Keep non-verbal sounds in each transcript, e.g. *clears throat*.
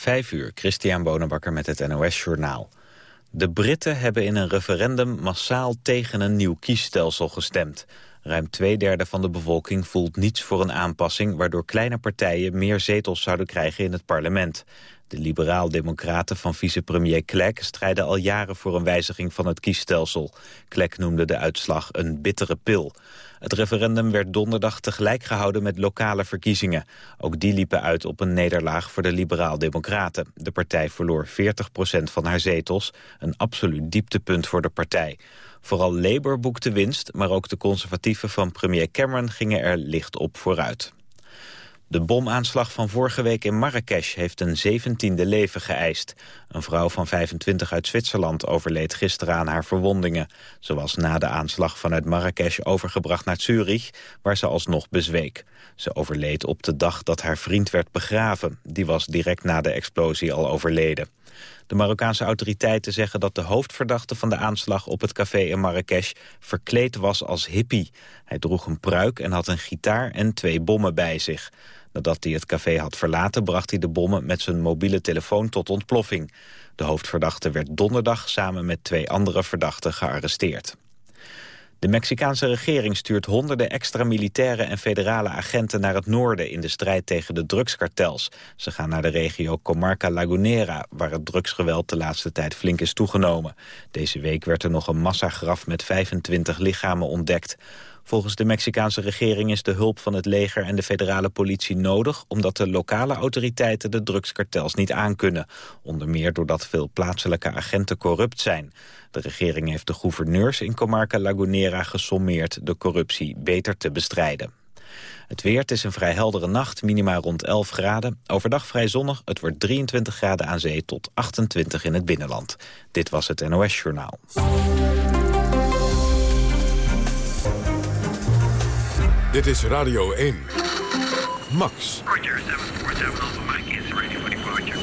Vijf uur, Christian Bonenbakker met het NOS Journaal. De Britten hebben in een referendum massaal tegen een nieuw kiesstelsel gestemd. Ruim twee derde van de bevolking voelt niets voor een aanpassing... waardoor kleine partijen meer zetels zouden krijgen in het parlement. De liberaal-democraten van vicepremier Klek strijden al jaren voor een wijziging van het kiesstelsel. Klek noemde de uitslag een bittere pil. Het referendum werd donderdag tegelijk gehouden met lokale verkiezingen. Ook die liepen uit op een nederlaag voor de liberaal-democraten. De partij verloor 40% van haar zetels, een absoluut dieptepunt voor de partij. Vooral Labour boekte winst, maar ook de conservatieven van premier Cameron gingen er licht op vooruit. De bomaanslag van vorige week in Marrakesh heeft een zeventiende leven geëist. Een vrouw van 25 uit Zwitserland overleed gisteren aan haar verwondingen. Ze was na de aanslag vanuit Marrakesh overgebracht naar Zurich, waar ze alsnog bezweek. Ze overleed op de dag dat haar vriend werd begraven. Die was direct na de explosie al overleden. De Marokkaanse autoriteiten zeggen dat de hoofdverdachte van de aanslag op het café in Marrakesh verkleed was als hippie. Hij droeg een pruik en had een gitaar en twee bommen bij zich. Nadat hij het café had verlaten bracht hij de bommen met zijn mobiele telefoon tot ontploffing. De hoofdverdachte werd donderdag samen met twee andere verdachten gearresteerd. De Mexicaanse regering stuurt honderden extra militaire en federale agenten naar het noorden in de strijd tegen de drugskartels. Ze gaan naar de regio Comarca Lagunera, waar het drugsgeweld de laatste tijd flink is toegenomen. Deze week werd er nog een massagraf met 25 lichamen ontdekt. Volgens de Mexicaanse regering is de hulp van het leger en de federale politie nodig... omdat de lokale autoriteiten de drugskartels niet aankunnen. Onder meer doordat veel plaatselijke agenten corrupt zijn. De regering heeft de gouverneurs in Comarca Lagunera gesommeerd... de corruptie beter te bestrijden. Het weer, het is een vrij heldere nacht, minima rond 11 graden. Overdag vrij zonnig, het wordt 23 graden aan zee tot 28 in het binnenland. Dit was het NOS Journaal. Dit is Radio 1. Max. Roger, 747 Alpha Mike is ready for departure.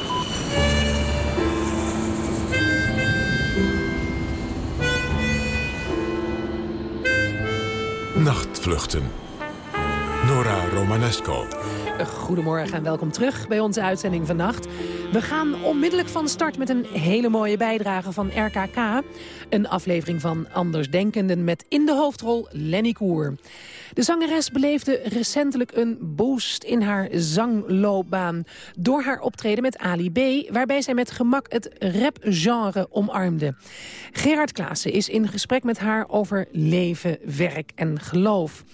Nachtvluchten. Nora Romanesco. Goedemorgen en welkom terug bij onze uitzending vannacht. We gaan onmiddellijk van start met een hele mooie bijdrage van RKK. Een aflevering van Andersdenkenden met in de hoofdrol Lenny Koer. De zangeres beleefde recentelijk een boost in haar zangloopbaan... door haar optreden met Ali B, waarbij zij met gemak het rapgenre omarmde. Gerard Klaassen is in gesprek met haar over leven, werk en geloof.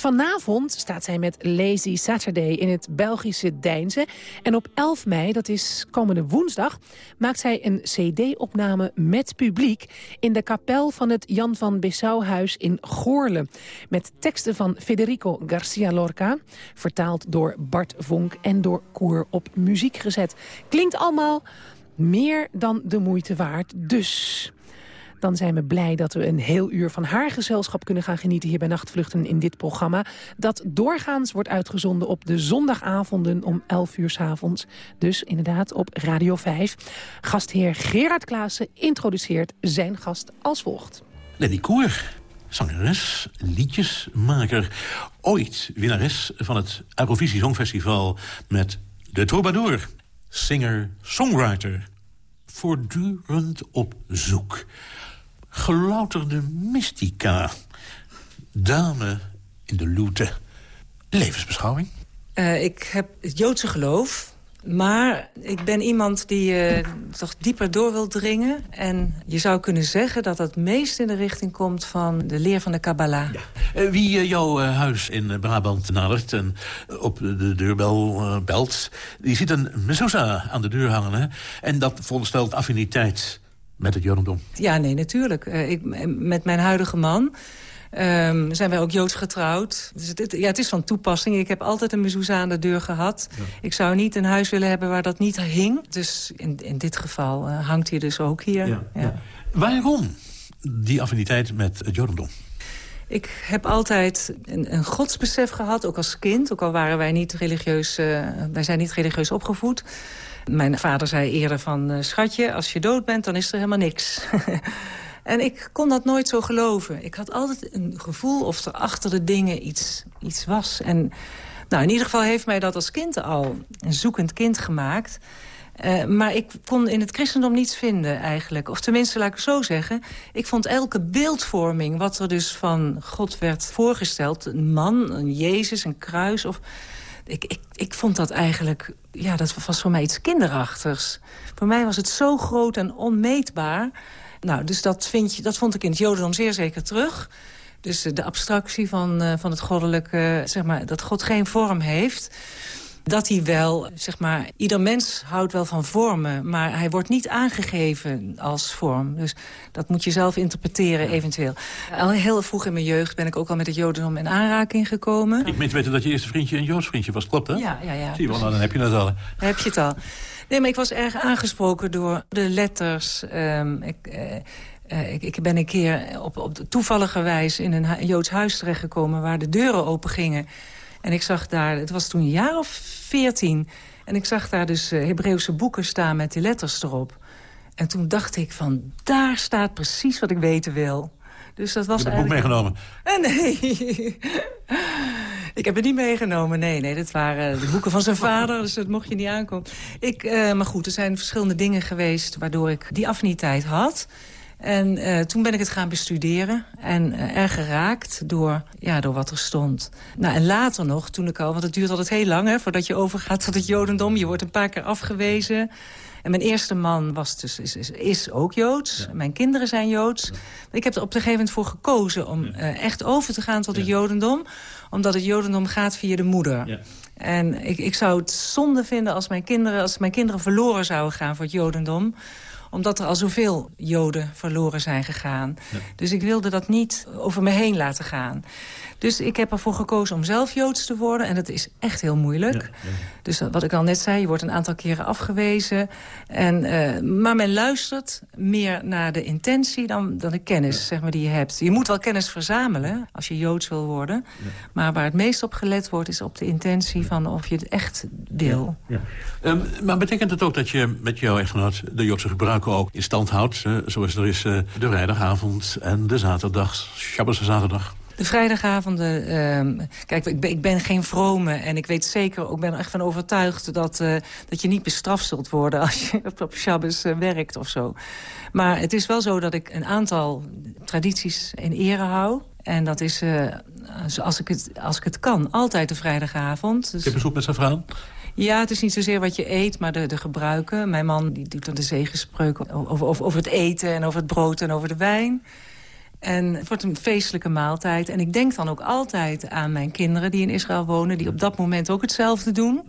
Vanavond staat zij met Lazy Saturday in het Belgische Deinze. En op 11 mei, dat is komende woensdag, maakt zij een cd-opname met publiek... in de kapel van het Jan van Bissau-huis in Goorle. Met teksten van Federico Garcia Lorca, vertaald door Bart Vonk en door Koer op muziek gezet. Klinkt allemaal meer dan de moeite waard, dus dan zijn we blij dat we een heel uur van haar gezelschap kunnen gaan genieten hier bij Nachtvluchten in dit programma. Dat doorgaans wordt uitgezonden op de zondagavonden om 11 uur s avonds. Dus inderdaad op Radio 5. Gastheer Gerard Klaassen introduceert zijn gast als volgt. Lenny Koer, zangeres, liedjesmaker. Ooit winnares van het Eurovisie Songfestival met De Troubadour. Singer, songwriter. Voortdurend op zoek gelouterde mystica. Dame in de loete. Levensbeschouwing? Uh, ik heb het Joodse geloof. Maar ik ben iemand die uh, toch dieper door wil dringen. En je zou kunnen zeggen dat het meest in de richting komt... van de leer van de Kabbalah. Ja. Uh, wie jouw huis in Brabant nadert en op de deurbel belt... die ziet een mezuzah aan de deur hangen. Hè? En dat veronderstelt affiniteit met het Jodendom? Ja, nee, natuurlijk. Uh, ik, met mijn huidige man um, zijn wij ook Joods getrouwd. Dus het, ja, het is van toepassing. Ik heb altijd een mezouza aan de deur gehad. Ik zou niet een huis willen hebben waar dat niet hing. Dus in, in dit geval uh, hangt hij dus ook hier. Ja, ja. Waarom die affiniteit met het Jodendom? Ik heb altijd een, een, godsbesef gehad, ook als kind. Ook al waren wij niet religieus, uh, wij zijn niet religieus opgevoed. Mijn vader zei eerder van, uh, schatje, als je dood bent, dan is er helemaal niks. *laughs* en ik kon dat nooit zo geloven. Ik had altijd een gevoel of er achter de dingen iets, iets was. En Nou, in ieder geval heeft mij dat als kind al een zoekend kind gemaakt. Uh, maar ik kon in het christendom niets vinden eigenlijk. Of tenminste, laat ik het zo zeggen. Ik vond elke beeldvorming, wat er dus van God werd voorgesteld... een man, een Jezus, een kruis... Of, ik, ik, ik vond dat eigenlijk... Ja, dat was voor mij iets kinderachtigs. Voor mij was het zo groot en onmeetbaar. Nou, dus dat, vind je, dat vond ik in het jodendom zeer zeker terug... Dus de abstractie van, uh, van het goddelijke, zeg maar, dat God geen vorm heeft dat hij wel, zeg maar, ieder mens houdt wel van vormen... maar hij wordt niet aangegeven als vorm. Dus dat moet je zelf interpreteren eventueel. Al heel vroeg in mijn jeugd ben ik ook al met het jodendom in aanraking gekomen. Ik meen te weten dat je eerste vriendje een Joods vriendje was, klopt hè? Ja, ja, ja. Zie je wel, nou, dan heb je het al. Dan heb je het al. Nee, maar ik was erg aangesproken door de letters. Um, ik, uh, ik, ik, ben een keer op, op toevallige wijze in een Joods huis terechtgekomen... waar de deuren open gingen. En ik zag daar, het was toen een jaar of veertien... en ik zag daar dus uh, Hebreeuwse boeken staan met die letters erop. En toen dacht ik van, daar staat precies wat ik weten wil. Dus dat was je hebt eigenlijk... boek meegenomen? Uh, nee. *laughs* ik heb het niet meegenomen, nee. nee. Dat waren de boeken van zijn vader, dus dat mocht je niet aankomen. Ik, uh, maar goed, er zijn verschillende dingen geweest... waardoor ik die affiniteit had... En uh, toen ben ik het gaan bestuderen en uh, erg geraakt door, ja, door wat er stond. Nou, en later nog, toen ik al, want het duurt altijd heel lang... Hè, voordat je overgaat tot het jodendom. Je wordt een paar keer afgewezen. En mijn eerste man was dus, is, is, is ook Joods. Ja. Mijn kinderen zijn Joods. Ja. Ik heb er op een gegeven moment voor gekozen om ja. uh, echt over te gaan tot het jodendom. Omdat het jodendom gaat via de moeder. En ik, ik zou het zonde vinden als mijn, kinderen, als mijn kinderen verloren zouden gaan voor het jodendom omdat er al zoveel Joden verloren zijn gegaan. Ja. Dus ik wilde dat niet over me heen laten gaan. Dus ik heb ervoor gekozen om zelf Joods te worden. En dat is echt heel moeilijk. Ja, ja. Dus wat ik al net zei, je wordt een aantal keren afgewezen. En, uh, maar men luistert meer naar de intentie dan, dan de kennis zeg maar, die je hebt. Je moet wel kennis verzamelen als je Joods wil worden. Maar waar het meest op gelet wordt is op de intentie van of je het echt wil. Um, maar betekent het ook dat je met jouw echtgenoot de Joodse gebruiken ook in stand houdt? Uh, zoals er is uh, de vrijdagavond en de zaterdag, Shabbos zaterdag? De vrijdagavonden... Uh, kijk, ik ben, ik ben, geen vrome en ik weet zeker... ik ben er echt van overtuigd dat, uh, dat je niet bestraft zult worden... als je *laughs* op, op Shabbos uh, werkt of zo. Maar het is wel zo dat ik een aantal tradities in ere hou. En dat is, uh, als, ik het, als ik het kan, altijd de vrijdagavond. Dus... Kippensoep met vrouw? Ja, het is niet zozeer wat je eet, maar de, de gebruiken. Mijn man die doet dan de zegenspreuk over, over, over het eten en over het brood en over de wijn. En het wordt een feestelijke maaltijd. En ik denk dan ook altijd aan mijn kinderen die in Israël wonen... die op dat moment ook hetzelfde doen.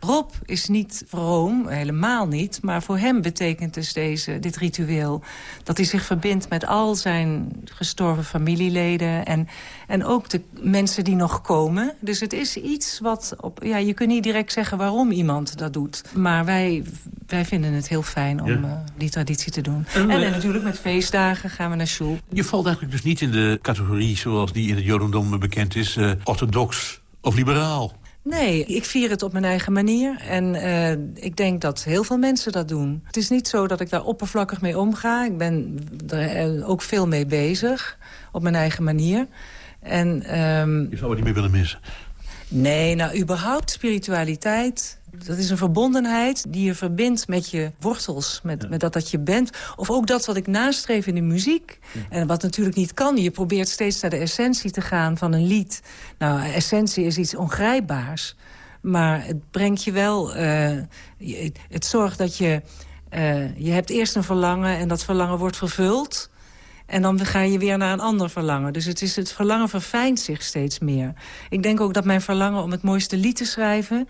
Rob is niet vroom, helemaal niet. Maar voor hem betekent dus deze, dit ritueel... dat hij zich verbindt met al zijn gestorven familieleden... en, en ook de mensen die nog komen. Dus het is iets wat... Op, ja, je kunt niet direct zeggen waarom iemand dat doet. Maar wij, wij vinden het heel fijn om ja. uh, die traditie te doen. En, en, en, natuurlijk met feestdagen gaan we naar shul. Je valt eigenlijk dus niet in de categorie zoals die in het jodendom bekend is... Uh, orthodox of liberaal. Nee, ik vier het op mijn eigen manier. En uh, ik denk dat heel veel mensen dat doen. Het is niet zo dat ik daar oppervlakkig mee omga. Ik ben er ook veel mee bezig, op mijn eigen manier. En, um, je zou het niet meer willen missen? Nee, nou, überhaupt spiritualiteit... Dat is een verbondenheid die je verbindt met je wortels, met, ja. met dat dat je bent. Of ook dat wat ik nastreef in de muziek. Ja. En wat natuurlijk niet kan. Je probeert steeds naar de essentie te gaan van een lied. Nou, essentie is iets ongrijpbaars. Maar het brengt je wel... Uh, het zorgt dat je... Uh, je hebt eerst een verlangen en dat verlangen wordt vervuld... En dan ga je weer naar een ander verlangen. Dus het, is, het verlangen verfijnt zich steeds meer. Ik denk ook dat mijn verlangen om het mooiste lied te schrijven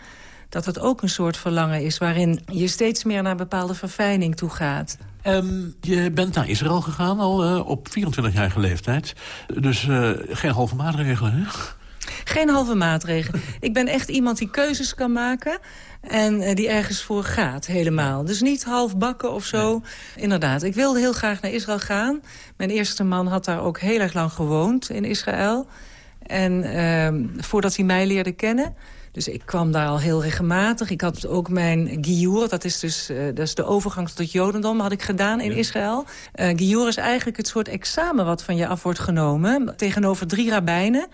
dat het ook een soort verlangen is... waarin je steeds meer naar bepaalde verfijning toe gaat. Um, je bent naar Israël gegaan al uh, op 24-jarige leeftijd. Dus uh, geen halve maatregelen, hè? Geen halve maatregelen. *laughs* Ik ben echt iemand die keuzes kan maken... en uh, die ergens voor gaat, helemaal. Dus niet half bakken of zo. Nee. Inderdaad, ik wilde heel graag naar Israël gaan. Mijn eerste man had daar ook heel erg lang gewoond in Israël. En voordat hij mij leerde kennen... Dus ik kwam daar al heel regelmatig. Ik had ook mijn Giyur, dat is dus uh, dat is de overgang tot het Jodendom, had ik gedaan in ja. Israël. Uh, Giyur is eigenlijk het soort examen wat van je af wordt genomen. Tegenover drie rabbijnen.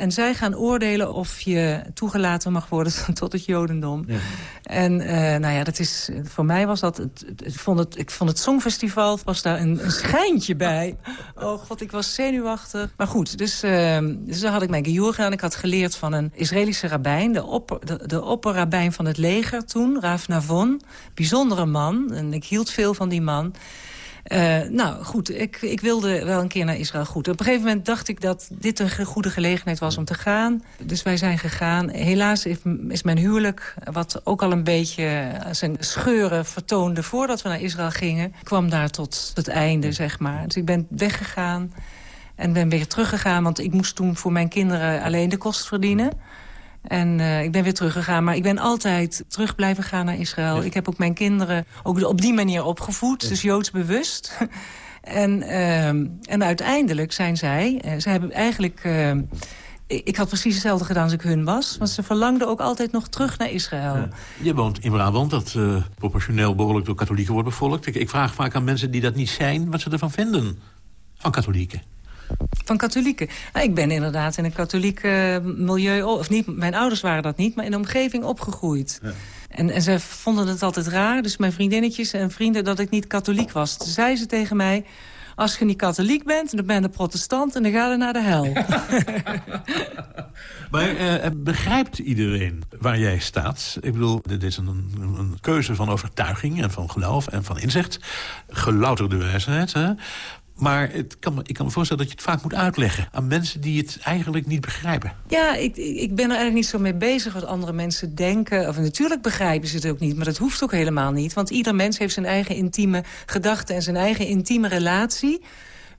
En zij gaan oordelen of je toegelaten mag worden *laughs* tot het jodendom. Ja. En uh, nou ja, dat is, voor mij was dat... Het, ik, vond het, ik vond het Songfestival, was daar een, een schijntje bij. *laughs* Oh god, ik was zenuwachtig. Maar goed, dus, uh, dus dan had ik mijn gejoer gedaan. Ik had geleerd van een Israëlische rabbijn. De, opper, de, de opperrabijn van het leger toen, Raaf Navon. Bijzondere man. En ik hield veel van die man. Uh, nou, goed, ik, ik wilde wel een keer naar Israël goed. Op een gegeven moment dacht ik dat dit een goede gelegenheid was om te gaan. Dus wij zijn gegaan. Helaas is mijn huwelijk, wat ook al een beetje zijn scheuren vertoonde... voordat we naar Israël gingen, kwam daar tot het einde, zeg maar. Dus ik ben weggegaan en ben weer teruggegaan... want ik moest toen voor mijn kinderen alleen de kost verdienen... En uh, ik ben weer teruggegaan. Maar ik ben altijd terug blijven gaan naar Israël. Ik heb ook mijn kinderen ook op die manier opgevoed. Dus Joods bewust. *laughs* en, uh, en uiteindelijk zijn zij... Uh, zij hebben eigenlijk... Uh, ik had precies hetzelfde gedaan als ik hun was. Want ze verlangden ook altijd nog terug naar Israël. Ja. Je woont in Brabant, dat proportioneel behoorlijk door katholieken wordt bevolkt. Ik, ik, vraag vaak aan mensen die dat niet zijn... wat ze ervan vinden van katholieken. Van katholieken. Nou, ik ben inderdaad in een katholiek milieu... of niet, mijn ouders waren dat niet, maar in de omgeving opgegroeid. Ja. En, en ze vonden het altijd raar, dus mijn vriendinnetjes en vrienden... dat ik niet katholiek was. Toen zei ze tegen mij... Als je niet katholiek bent, dan ben je protestant en dan ga je naar de hel. *laughs* maar uh, begrijpt iedereen waar jij staat? Ik bedoel, dit is een, een, keuze van overtuiging en van geloof en van inzicht. Gelouterde wijsheid. Hè? Maar het kan, ik kan me voorstellen dat je het vaak moet uitleggen... aan mensen die het eigenlijk niet begrijpen. Ja, ik, ik ben er eigenlijk niet zo mee bezig wat andere mensen denken. Of natuurlijk begrijpen ze het ook niet, maar dat hoeft ook helemaal niet. Want ieder mens heeft zijn eigen intieme gedachten... en zijn eigen intieme relatie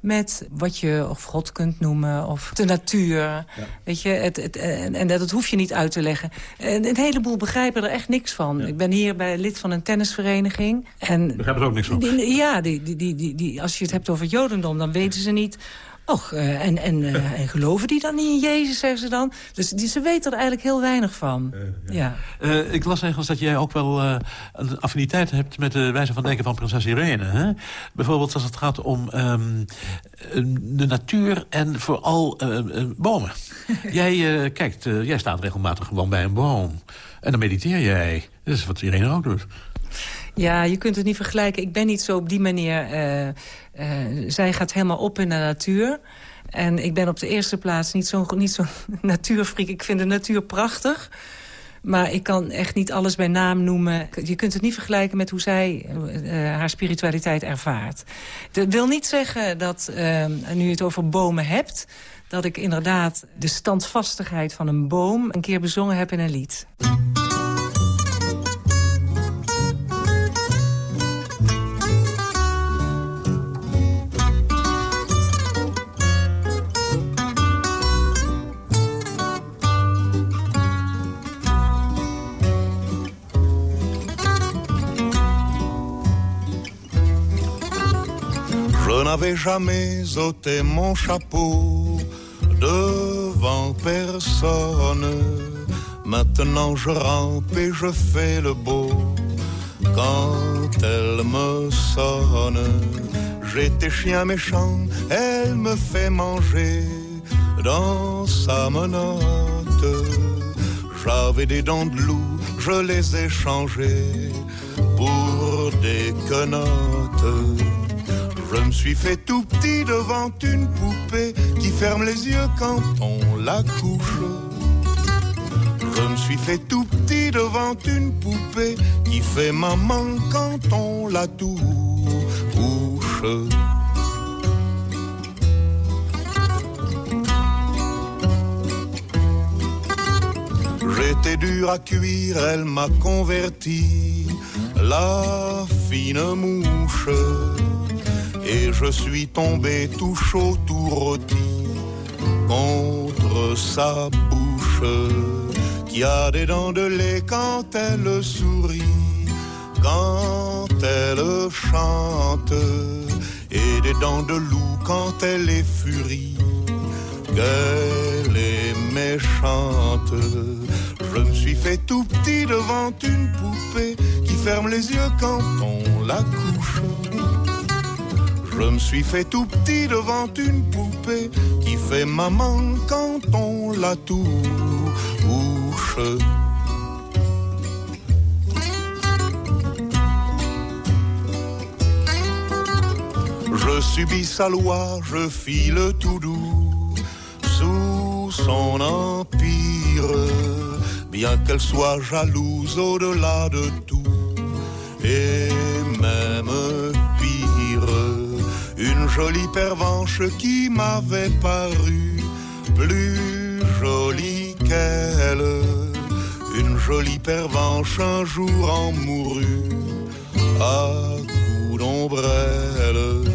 met wat je of God kunt noemen of de natuur. Ja. Weet je, het, het, en, en, dat hoef je niet uit te leggen. En een heleboel begrijpen er echt niks van. Ja. Ik ben hier bij lid van een tennisvereniging. En begrijpen er ook niks van? Die, ja, die, die, die, die, als je het hebt over jodendom, dan weten ze niet Och, uh, en, en, uh, *laughs* en geloven die dan niet in Jezus, zeggen ze dan? Dus die, ze weten er eigenlijk heel weinig van. Uh, ja. ja. ik las ergens dat jij ook wel een affiniteit hebt... met de wijze van denken van prinses Irene. Hè? Bijvoorbeeld als het gaat om um, de natuur en vooral bomen. *laughs* jij, kijkt, jij staat regelmatig gewoon bij een boom. En dan mediteer jij. Dat is wat Irene ook doet. Ja, je kunt het niet vergelijken. Ik ben niet zo op die manier... Uh, zij gaat helemaal op in de natuur. En ik ben op de eerste plaats niet zo'n niet zo *laughs* natuurfreak. Ik vind de natuur prachtig. Maar ik kan echt niet alles bij naam noemen. Je kunt het niet vergelijken met hoe zij uh, haar spiritualiteit ervaart. Dat wil niet zeggen dat, nu je het over bomen hebt... dat ik inderdaad de standvastigheid van een boom... een keer bezongen heb in een lied. N'avais jamais ôté mon chapeau devant personne. Maintenant je rampe et je fais le beau quand elle me sonne. J'étais chien méchant, elle me fait manger dans sa menotte. J'avais des dents de loup, je les ai changées pour des quenottes. Je me suis fait tout petit devant une poupée qui ferme les yeux quand on la couche. Je me suis fait tout petit devant une poupée qui fait maman quand on la touche. J'étais dur à cuire, elle m'a converti, la fine mouche et je suis tombé tout chaud, tout rôti contre sa bouche qui a des dents de lait quand elle sourit, quand elle chante et des dents de loup quand elle est furie, qu'elle est méchante. Je me suis fait tout petit devant une poupée qui ferme les yeux quand on la couche. Je me suis fait tout petit devant une poupée qui fait maman quand on la touche. Je subis sa loi, je file tout doux sous son empire, bien qu'elle soit jalouse au-delà de tout, jolie pervenche qui m'avait paru plus jolie qu'elle, une jolie pervenche un jour en mourut à coups d'ombrelle.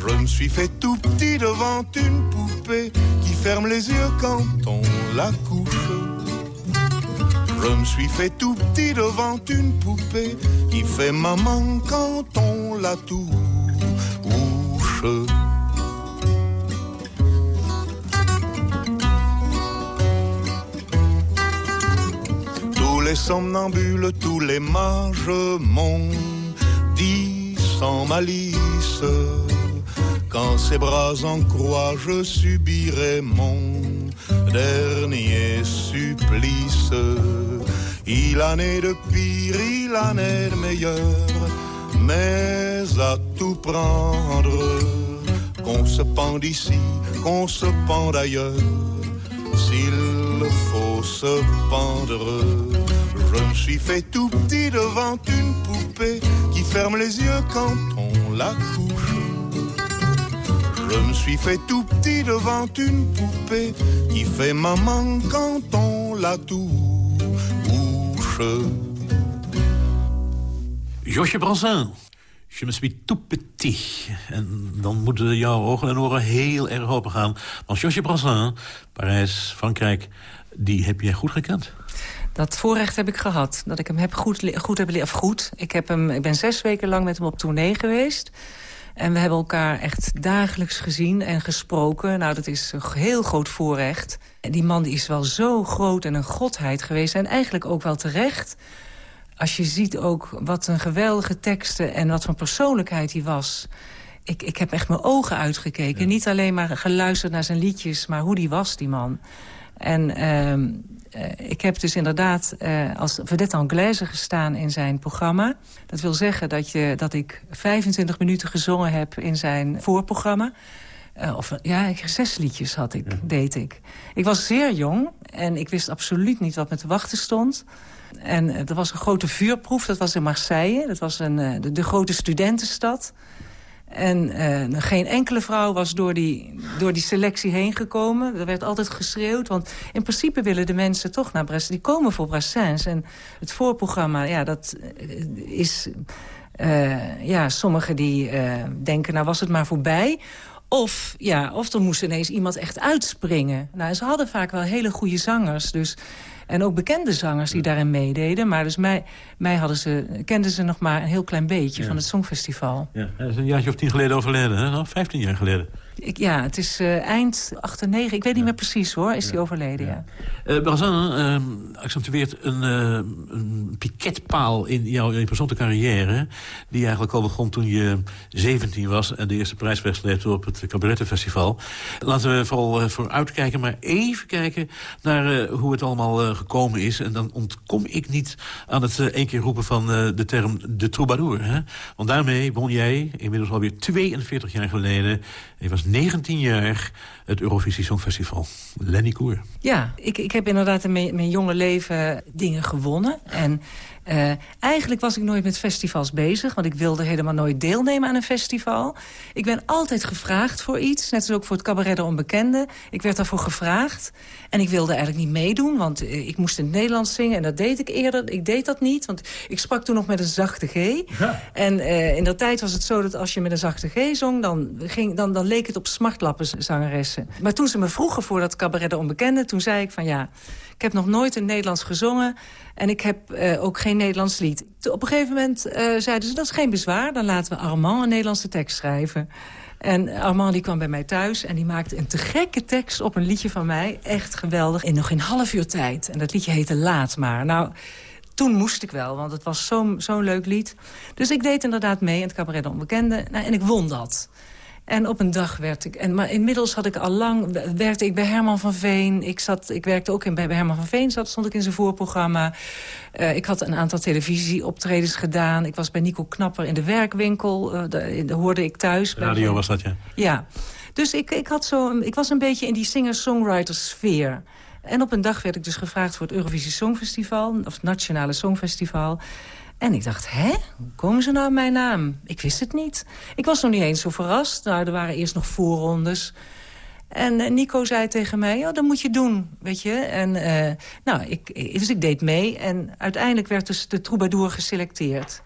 Je me suis fait tout petit devant une poupée qui ferme les yeux quand on la couche. Je me suis fait tout petit devant une poupée qui fait maman quand on la touche. Tous les somnambules, tous les mages m'ont dit sans malice quand ses bras en croix, je subirai mon dernier supplice. Il en est de pire, il en est de meilleur, mais à tout prendre, qu'on se pende ici, qu'on se pende ailleurs, s'il faut se pendre. Je me suis fait tout petit devant une poupée qui ferme les yeux quand on la couche. Je me suis fait tout petit devant une poupée qui fait maman quand on la touche. Josje Branzin. Je me suis tout petit. En dan moeten jouw ogen en oren heel erg open gaan. Want Josje Branzin, Parijs, Frankrijk, die heb jij goed gekend. Dat voorrecht heb ik gehad. Dat ik hem heb goed, goed heb leren. goed. Ik, heb hem, ik ben zes weken lang met hem op tournee geweest. En we hebben elkaar echt dagelijks gezien en gesproken. Nou, dat is een heel groot voorrecht. En die man die is wel zo groot en een godheid geweest. En eigenlijk ook wel terecht. Als je ziet ook wat een geweldige teksten en wat voor persoonlijkheid hij was. Ik, ik heb echt mijn ogen uitgekeken. Niet alleen maar geluisterd naar zijn liedjes, maar hoe die was, die man. En uh, ik heb dus inderdaad uh, als vedette anglaise gestaan in zijn programma. Dat wil zeggen dat, je, dat ik 25 minuten gezongen heb in zijn voorprogramma. Uh, of ja, zes liedjes had ik, ja. deed ik. Ik was zeer jong en ik wist absoluut niet wat me te wachten stond. En er was een grote vuurproef, dat was in Marseille. Dat was een, de, de grote studentenstad. En uh, geen enkele vrouw was door die, door die selectie heen gekomen. Er werd altijd geschreeuwd, want in principe willen de mensen toch naar Brassens. Die komen voor Brassens. En het voorprogramma, ja, dat is... Ja, sommigen die denken, nou was het maar voorbij. Of, ja, of er moest ineens iemand echt uitspringen. Nou, ze hadden vaak wel hele goede zangers, dus... En ook bekende zangers die daarin meededen. Maar dus mij, mij hadden ze, kenden ze nog maar een heel klein beetje ja. van het Songfestival. Ja, dat is een jaartje of tien geleden overleden, hè? 15 jaar geleden. Ik, ja, het is uh, eind 98. Ik weet niet meer precies hoor, is die overleden, ja. Uh, Barzan uh, accentueert een, een piketpaal in jouw, in je persoonlijke carrière... die eigenlijk al begon toen je 17 was... en de eerste prijs wegsleepte op het Cabarettenfestival. Laten we vooral vooruitkijken, maar even kijken... naar hoe het allemaal gekomen is. En dan ontkom ik niet aan het één keer roepen van de term de troubadour. Hè? Want daarmee won jij, inmiddels alweer 42 jaar geleden... Je was 19 jaar het Eurovisie Songfestival. Lenny Koer. Ja, ik, ik heb inderdaad in mijn, mijn jonge leven dingen gewonnen. En uh, eigenlijk was ik nooit met festivals bezig, want ik wilde helemaal nooit deelnemen aan een festival. Ik ben altijd gevraagd voor iets, net als ook voor het Cabaret de Onbekende. Ik werd daarvoor gevraagd en ik wilde eigenlijk niet meedoen, want ik moest in het Nederlands zingen. En dat deed ik eerder, ik deed dat niet, want ik sprak toen nog met een zachte G. Ja. En uh, in dat tijd was het zo dat als je met een zachte G zong, dan, ging, dan, dan leek het op smartlappen zangeressen. Maar toen ze me vroegen voor dat Cabaret de Onbekende, toen zei ik van ja... Ik heb nog nooit in Nederlands gezongen. En ik heb uh, ook geen Nederlands lied. Op een gegeven moment uh, zeiden ze, dat is geen bezwaar. Dan laten we Armand een Nederlandse tekst schrijven. En Armand die kwam bij mij thuis en die maakte een te gekke tekst op een liedje van mij. Echt geweldig. In nog een half uur tijd. En dat liedje heette Laat maar. Nou, toen moest ik wel, want het was zo'n zo'n leuk lied. Dus ik deed inderdaad mee in het cabaret de onbekende. Nou, en ik won dat. En op een dag werd ik... En, maar inmiddels had ik al lang... werkte ik bij Herman van Veen. Ik, zat, ik werkte ook in, bij Herman van Veen, zat, stond ik in zijn voorprogramma. Uh, ik had een aantal televisieoptredens gedaan. Ik was bij Nico Knapper in de werkwinkel. Uh, daar hoorde ik thuis. Radio was dat, ja? Ja. Dus ik, ik, had zo, ik was een beetje in die singer-songwriter-sfeer. En op een dag werd ik dus gevraagd voor het Eurovisie Songfestival... of het Nationale Songfestival. En ik dacht, hè? Hoe komen ze nou op mijn naam? Ik wist het niet. Ik was nog niet eens zo verrast. Nou, er waren eerst nog voorrondes. En uh, Nico zei tegen mij, ja, dat moet je doen, weet je. En, uh, nou, ik, dus ik deed mee. En uiteindelijk werd dus de troubadour geselecteerd.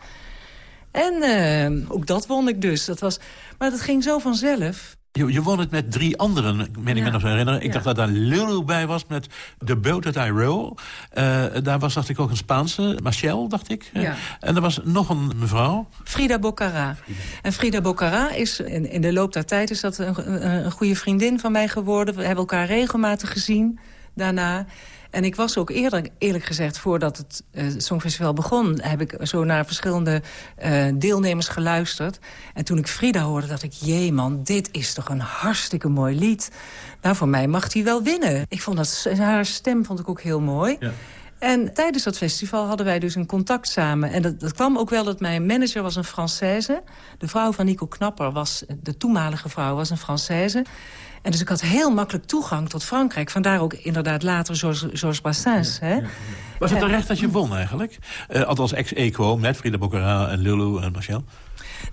En ook dat won ik dus. Dat was, maar dat ging zo vanzelf. Je, je won het met drie anderen, meen ik me nog herinneren. Ik dacht dat daar Lulu bij was met The Boat That I Row. Uh, daar was, dacht ik, ook een Spaanse, Machel, dacht ik. Ja. En er was nog een mevrouw. Frida Bocara. En Frida Bocara is, in, in de loop der tijd is dat een, een, een goede vriendin van mij geworden. We hebben elkaar regelmatig gezien daarna. En ik was ook eerder, eerlijk gezegd, voordat het uh, Songfestival begon... heb ik zo naar verschillende uh, deelnemers geluisterd. En toen ik Frida hoorde, dacht ik... jee man, dit is toch een hartstikke mooi lied. Nou, voor mij mag hij wel winnen. Ik vond dat, haar stem vond ik ook heel mooi. Ja. En tijdens dat festival hadden wij dus een contact samen. En dat, dat kwam ook wel dat mijn manager was een Française. De vrouw van Nico Knapper was, de toenmalige vrouw, was een Française. En dus ik had heel makkelijk toegang tot Frankrijk. Vandaar ook inderdaad later Georges, hè? Was het terecht dat je won eigenlijk? Uh, althans ex-equo met Frida Boccara en Lulu en Michel?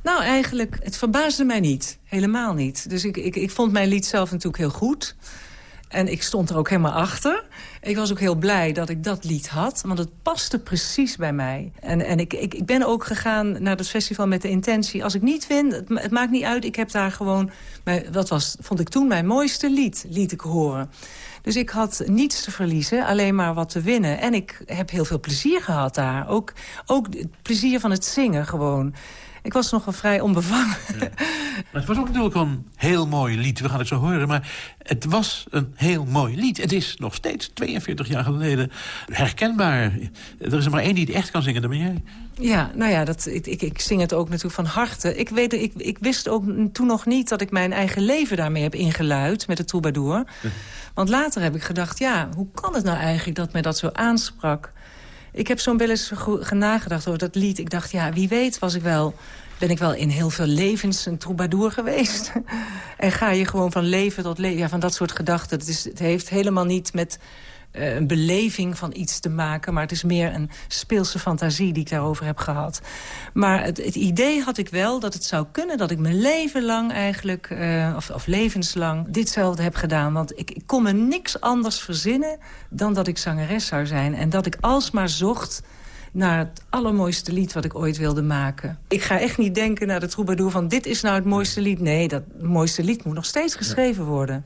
Nou, eigenlijk, het verbaasde mij niet. Helemaal niet. Dus ik, ik, ik vond mijn lied zelf natuurlijk heel goed. En ik stond er ook helemaal achter. Ik was ook heel blij dat ik dat lied had, want het paste precies bij mij. En, en ik, ik, ik ben ook gegaan naar het festival met de intentie... als ik niet win, het, maakt niet uit, ik heb daar gewoon... Mijn, wat was, vond ik toen mijn mooiste lied, liet ik horen. Dus ik had niets te verliezen, alleen maar wat te winnen. En ik heb heel veel plezier gehad daar. Ook, ook het plezier van het zingen gewoon. Ik was nogal vrij onbevangen. Ja. Maar het was ook natuurlijk een heel mooi lied. We gaan het zo horen. Maar het was een heel mooi lied. Het is nog steeds 42 jaar geleden herkenbaar. Er is er maar één die het echt kan zingen, dat ben jij. Ja, nou ja, dat, ik, ik, ik zing het ook natuurlijk van harte. Ik, weet, ik, ik wist ook toen nog niet dat ik mijn eigen leven daarmee heb ingeluid... met de troubadour. Want later heb ik gedacht, ja, hoe kan het nou eigenlijk dat mij dat zo aansprak... Ik heb zo'n wel eens nagedacht over dat lied. Ik dacht, ja, wie weet was ik wel, ben ik wel in heel veel levens een troubadour geweest. *laughs* en ga je gewoon van leven tot leven, ja, van dat soort gedachten. Het, is, het heeft helemaal niet met uh, een beleving van iets te maken... maar het is meer een speelse fantasie die ik daarover heb gehad. Maar het, het idee had ik wel dat het zou kunnen... dat ik mijn leven lang eigenlijk, uh, of, of, levenslang, ditzelfde heb gedaan. Want ik, ik kon me niks anders verzinnen dan dat ik zangeres zou zijn. En dat ik alsmaar zocht naar het allermooiste lied wat ik ooit wilde maken. Ik ga echt niet denken naar de troubadour van dit is nou het mooiste lied. Nee, dat mooiste lied moet nog steeds geschreven worden.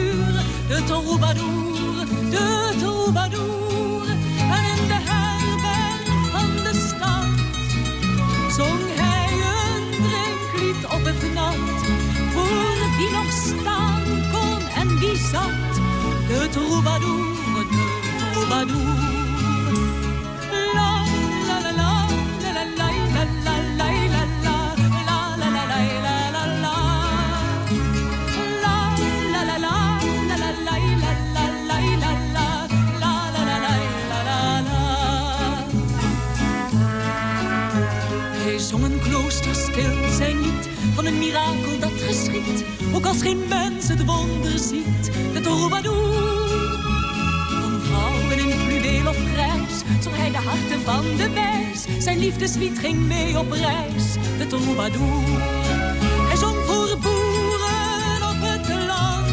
de troubadour, de troubadour. En in de herberg van de stad zong hij een drinklied op het nat. Voor wie nog staan kon en wie zat, de troubadour, de troubadour. Geen mens het wonder ziet, de troubadour. Van vrouwen in fluweel of grijs, zong hij de harten van de wijs. Zijn liefdeslied ging mee op reis, de troubadour. Hij zong voor boeren op het land.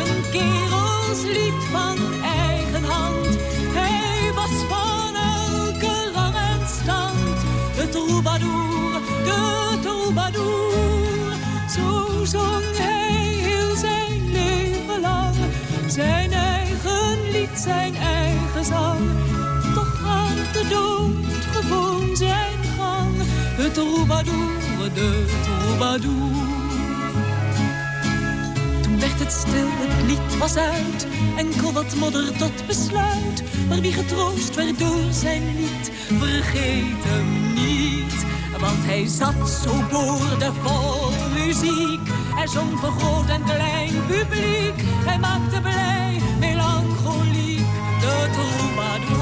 Een kerelslied van De troubadour, de troubadour. Toen werd het stil, het lied was uit. Enkel wat modder tot besluit. Maar wie getroost werd door zijn lied, vergeet hem niet. Want hij zat zo boordevol muziek. Hij zong voor groot en klein publiek. Hij maakte blij, melancholiek, de troubadour.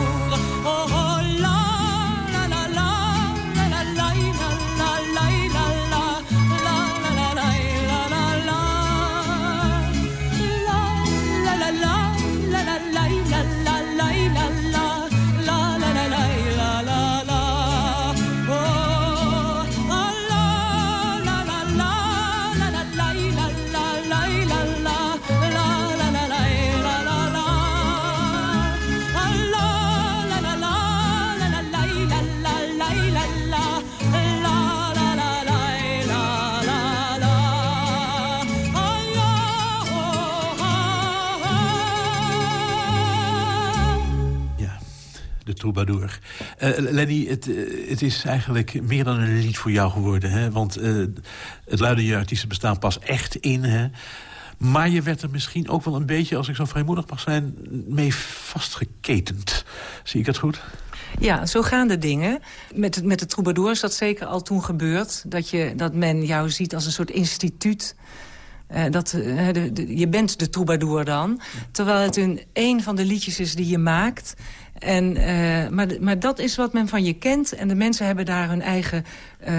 Eh, Lenny, het, eh, het is eigenlijk meer dan een lied voor jou geworden. Hè? Want eh, het luide je artiesten bestaan pas echt in. Hè? Maar je werd er misschien ook wel een beetje, als ik zo vrijmoedig mag zijn... mee vastgeketend. Zie ik dat goed? Ja, zo gaan de dingen. Met, met de troubadour is dat zeker al toen gebeurd. Dat, je, dat men jou ziet als een soort instituut. Eh, dat, eh, je bent de troubadour dan. Terwijl het een, een van de liedjes is die je maakt. En, eh, maar, maar dat is wat men van je kent. En de mensen hebben daar hun eigen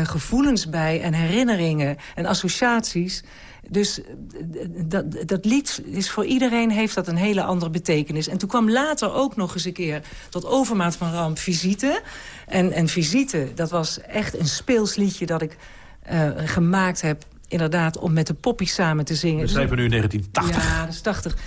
gevoelens bij... en herinneringen en associaties. Dus dat, dat lied is voor iedereen heeft dat een hele andere betekenis. En toen kwam later ook nog eens een keer tot overmaat van ramp visite. En, en visite, dat was echt een speels liedje dat ik gemaakt heb... inderdaad, om met de poppies samen te zingen. We schrijven nu in 1980. ja, dat is 80.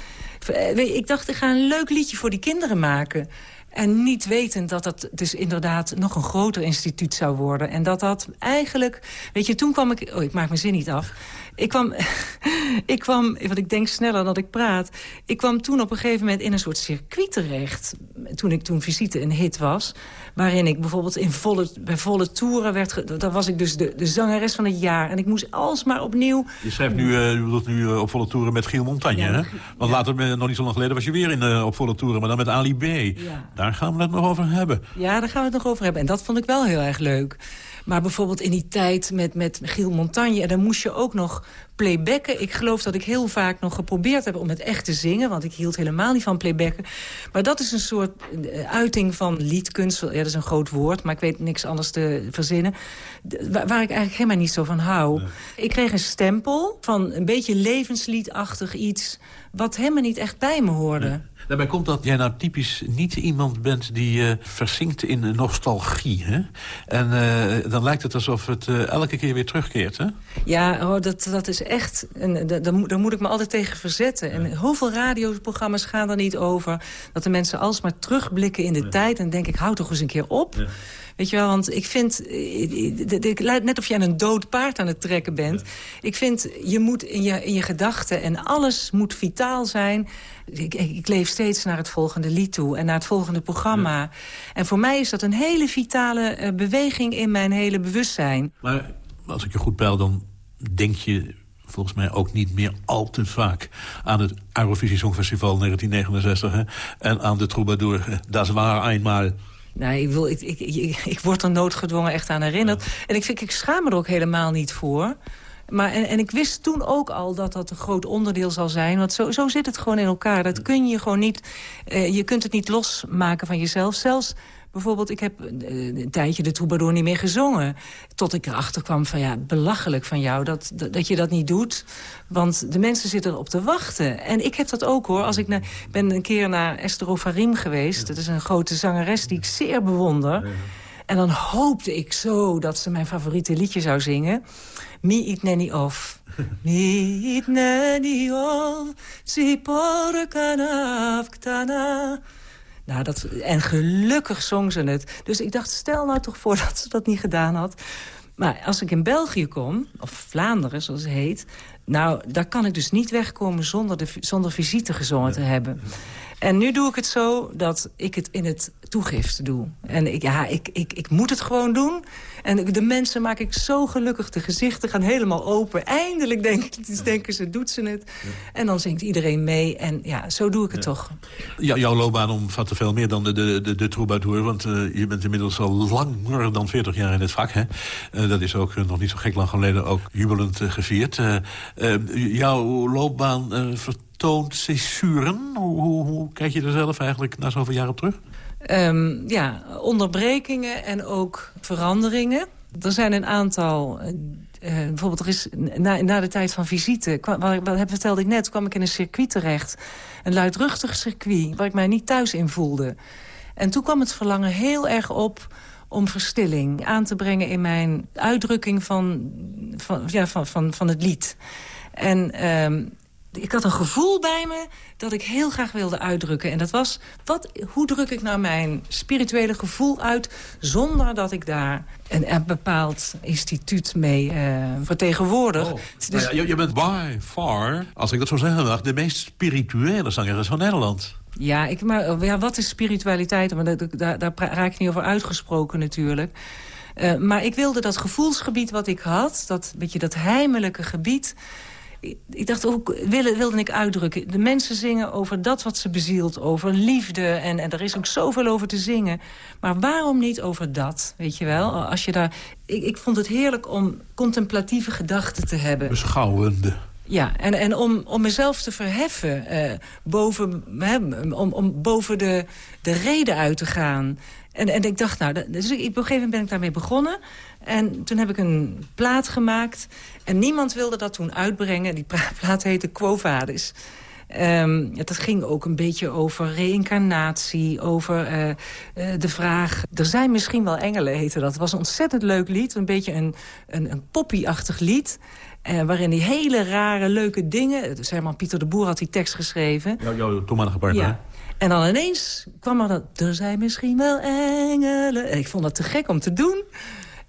Eh, Ik dacht, ik ga een leuk liedje voor die kinderen maken. En niet wetend dat dat dus inderdaad nog een groter instituut zou worden. En dat dat eigenlijk... Weet je, toen kwam ik... Oh, ik maak mijn zin niet af. Ik kwam, *laughs* ik kwam, want ik denk sneller dan ik praat... ik kwam toen op een gegeven moment in een soort circuit terecht... toen ik toen visite een hit was... waarin ik bijvoorbeeld in volle, bij volle toeren werd... Dan was ik dus de, de zangeres van het jaar. En ik moest alsmaar opnieuw... Je schrijft nu, eh, je bedoelt nu eh, op volle toeren met Giel Montagne, Ja, hè? Want later, eh, nog niet zo lang geleden, was je weer in, op volle toeren... maar dan met Ali B. Ja. Daar gaan we het nog over hebben. Ja, daar gaan we het nog over hebben. En dat vond ik wel heel erg leuk. Maar bijvoorbeeld in die tijd met, met Giel Montagne... en dan moest je ook nog playbacken. Ik geloof dat ik heel vaak nog geprobeerd heb om het echt te zingen... want ik hield helemaal niet van playbacken. Maar dat is een soort eh, uiting van liedkunst. Ja, dat is een groot woord, maar ik weet niks anders te verzinnen. Waar, ik eigenlijk helemaal niet zo van hou. Ik kreeg een stempel van een beetje levensliedachtig iets... wat helemaal niet echt bij me hoorde. Daarbij komt dat jij nou typisch niet iemand bent die eh, verzinkt in nostalgie. Hè? En eh, dan lijkt het alsof het elke keer weer terugkeert. Hè? Ja, oh, dat, dat is echt... Da- daar, moet, daar moet ik me altijd tegen verzetten. En hoeveel radioprogramma's gaan er niet over... dat de mensen alsmaar terugblikken in de tijd... en denk ik, hou toch eens een keer op. Weet je wel, want ik vind... eh, eh, Het lijkt net of je aan een dood paard aan het trekken bent. Ik vind, je moet in je, in je gedachten... en alles moet vitaal zijn. Ik, ik, ik leef steeds naar het volgende lied toe... en naar het volgende programma. En voor mij is dat een hele vitale eh, beweging... in mijn hele bewustzijn. Maar als ik je goed peil, dan denk je volgens mij ook niet meer al te vaak... aan het Eurovisie Songfestival 1969 hè? en aan de troubadour Das war einmal... Nee, ik, wil, ik, ik, ik, ik word er noodgedwongen echt aan herinnerd. En ik, vind, ik schaam me er ook helemaal niet voor. Maar, en, en ik wist toen ook al dat dat een groot onderdeel zal zijn. Want zo, zo zit het gewoon in elkaar. Dat kun je gewoon niet... eh, je kunt het niet losmaken van jezelf. Zelfs Bijvoorbeeld, ik heb eh, een tijdje de troubadour niet meer gezongen. Tot ik erachter kwam van, ja, belachelijk van jou dat, dat, dat je dat niet doet. Want de mensen zitten erop te wachten. En ik heb dat ook, hoor. Als ik naar, ben een keer naar Esther Ofarim geweest. Dat is een grote zangeres die ik zeer bewonder. En dan hoopte ik zo dat ze mijn favoriete liedje zou zingen. Mi it neni of. *laughs* Mi it neni of. Tsipor kanaf ktana. Nou, dat, en gelukkig zong ze het. Dus ik dacht, stel nou toch voor *laughs* dat ze dat niet gedaan had. Maar als ik in België kom, of Vlaanderen zoals het heet... nou, daar kan ik dus niet wegkomen zonder, de, zonder visite gezongen te hebben. En nu doe ik het zo dat ik het in het toegift doe. En ik, ja, ik, ik, ik moet het gewoon doen. En de mensen maak ik zo gelukkig. De gezichten gaan helemaal open. Eindelijk denk ik, *laughs* denken ze, doet ze het. En dan zingt iedereen mee. En ja, zo doe ik het toch. Ja, jouw loopbaan omvatte veel meer dan de, de, de, de troubadour. Want uh, je bent inmiddels al langer dan 40 jaar in het vak. Hè? Uh, dat is ook uh, nog niet zo gek lang geleden ook jubelend gevierd. Jouw loopbaan vertoont césuren. Hoe, hoe, hoe kijk je er zelf eigenlijk na zoveel jaar op terug? Um, ja, onderbrekingen en ook veranderingen. Er zijn een aantal... Uh, bijvoorbeeld, er is na, na, de tijd van visite... Kwam, wat, wat vertelde ik net, kwam ik in een circuit terecht. Een luidruchtig circuit, waar ik mij niet thuis in voelde. En toen kwam het verlangen heel erg op om verstilling aan te brengen... in mijn uitdrukking van, van, ja, van, van, van het lied. En um, ik had een gevoel bij me dat ik heel graag wilde uitdrukken. En dat was, wat, hoe druk ik nou mijn spirituele gevoel uit... zonder dat ik daar een, een bepaald instituut mee uh, vertegenwoordig. Oh. Dus... Nou ja, je, bent by far, als ik dat zo zeggen mag... de meest spirituele zangeres van Nederland. Ja, ik, maar ja, wat is spiritualiteit? Maar daar, daar, raak ik niet over uitgesproken natuurlijk. Uh, maar ik wilde dat gevoelsgebied wat ik had... dat beetje dat heimelijke gebied ik dacht ook, wilde, wilde ik uitdrukken. De mensen zingen over dat wat ze bezielt, over liefde. En, en er is ook zoveel over te zingen. Maar waarom niet over dat, weet je wel? Als je daar, ik, ik vond het heerlijk om contemplatieve gedachten te hebben. Beschouwende. Ja, en, en om, om mezelf te verheffen, uh, boven, hè, om, om boven de, de reden uit te gaan. En, en ik dacht, nou, dus ik, op een gegeven moment ben ik daarmee begonnen. En toen heb ik een plaat gemaakt. En niemand wilde dat toen uitbrengen. Die *laughs* plaat heette Quo Vadis. Um, dat ging ook een beetje over reïncarnatie, over uh, uh, de vraag... Er zijn misschien wel engelen, heette dat. Het was een ontzettend leuk lied, een beetje een, een, een poppy-achtig lied... Uh, waarin die hele rare, leuke dingen... Dus Herman Pieter de Boer had die tekst geschreven. Jouw jou, toenmalige partner, ja. En dan ineens kwam er dat... Er zijn misschien wel engelen. En ik vond dat te gek om te doen.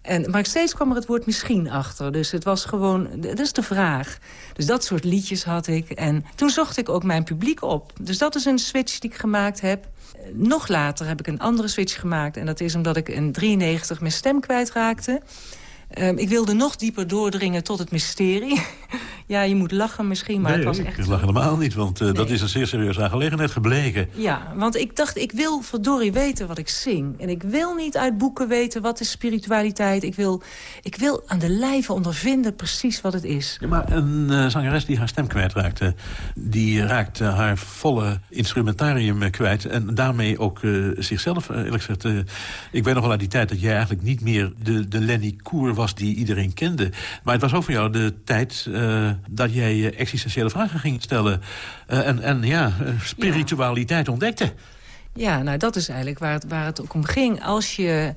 En, maar steeds kwam er het woord misschien achter. Dus het was gewoon, dat is de vraag. Dus dat soort liedjes had ik. En toen zocht ik ook mijn publiek op. Dus dat is een switch die ik gemaakt heb. Nog later heb ik een andere switch gemaakt. En dat is omdat ik in 93 mijn stem kwijtraakte. Um, ik wilde nog dieper doordringen tot het mysterie. *laughs* ja, je moet lachen misschien, maar nee, het was echt... ik lach helemaal niet, want uh, nee. dat is een zeer serieuze aangelegenheid gebleken. Ja, want ik dacht, ik wil verdorie weten wat ik zing. En ik wil niet uit boeken weten wat is spiritualiteit. Ik wil, ik wil aan de lijve ondervinden precies wat het is. Ja, maar een uh, zangeres die haar stem kwijtraakte... die raakt uh, haar volle instrumentarium kwijt... en daarmee ook zichzelf, eerlijk gezegd... ik weet nog wel uit die tijd dat jij eigenlijk niet meer de, de Lenny Koer was was die iedereen kende. Maar het was ook voor jou de tijd uh, dat jij existentiële vragen ging stellen. Uh, en, en ja, spiritualiteit ontdekte. Ja, nou dat is eigenlijk waar het, waar het ook om ging. Als je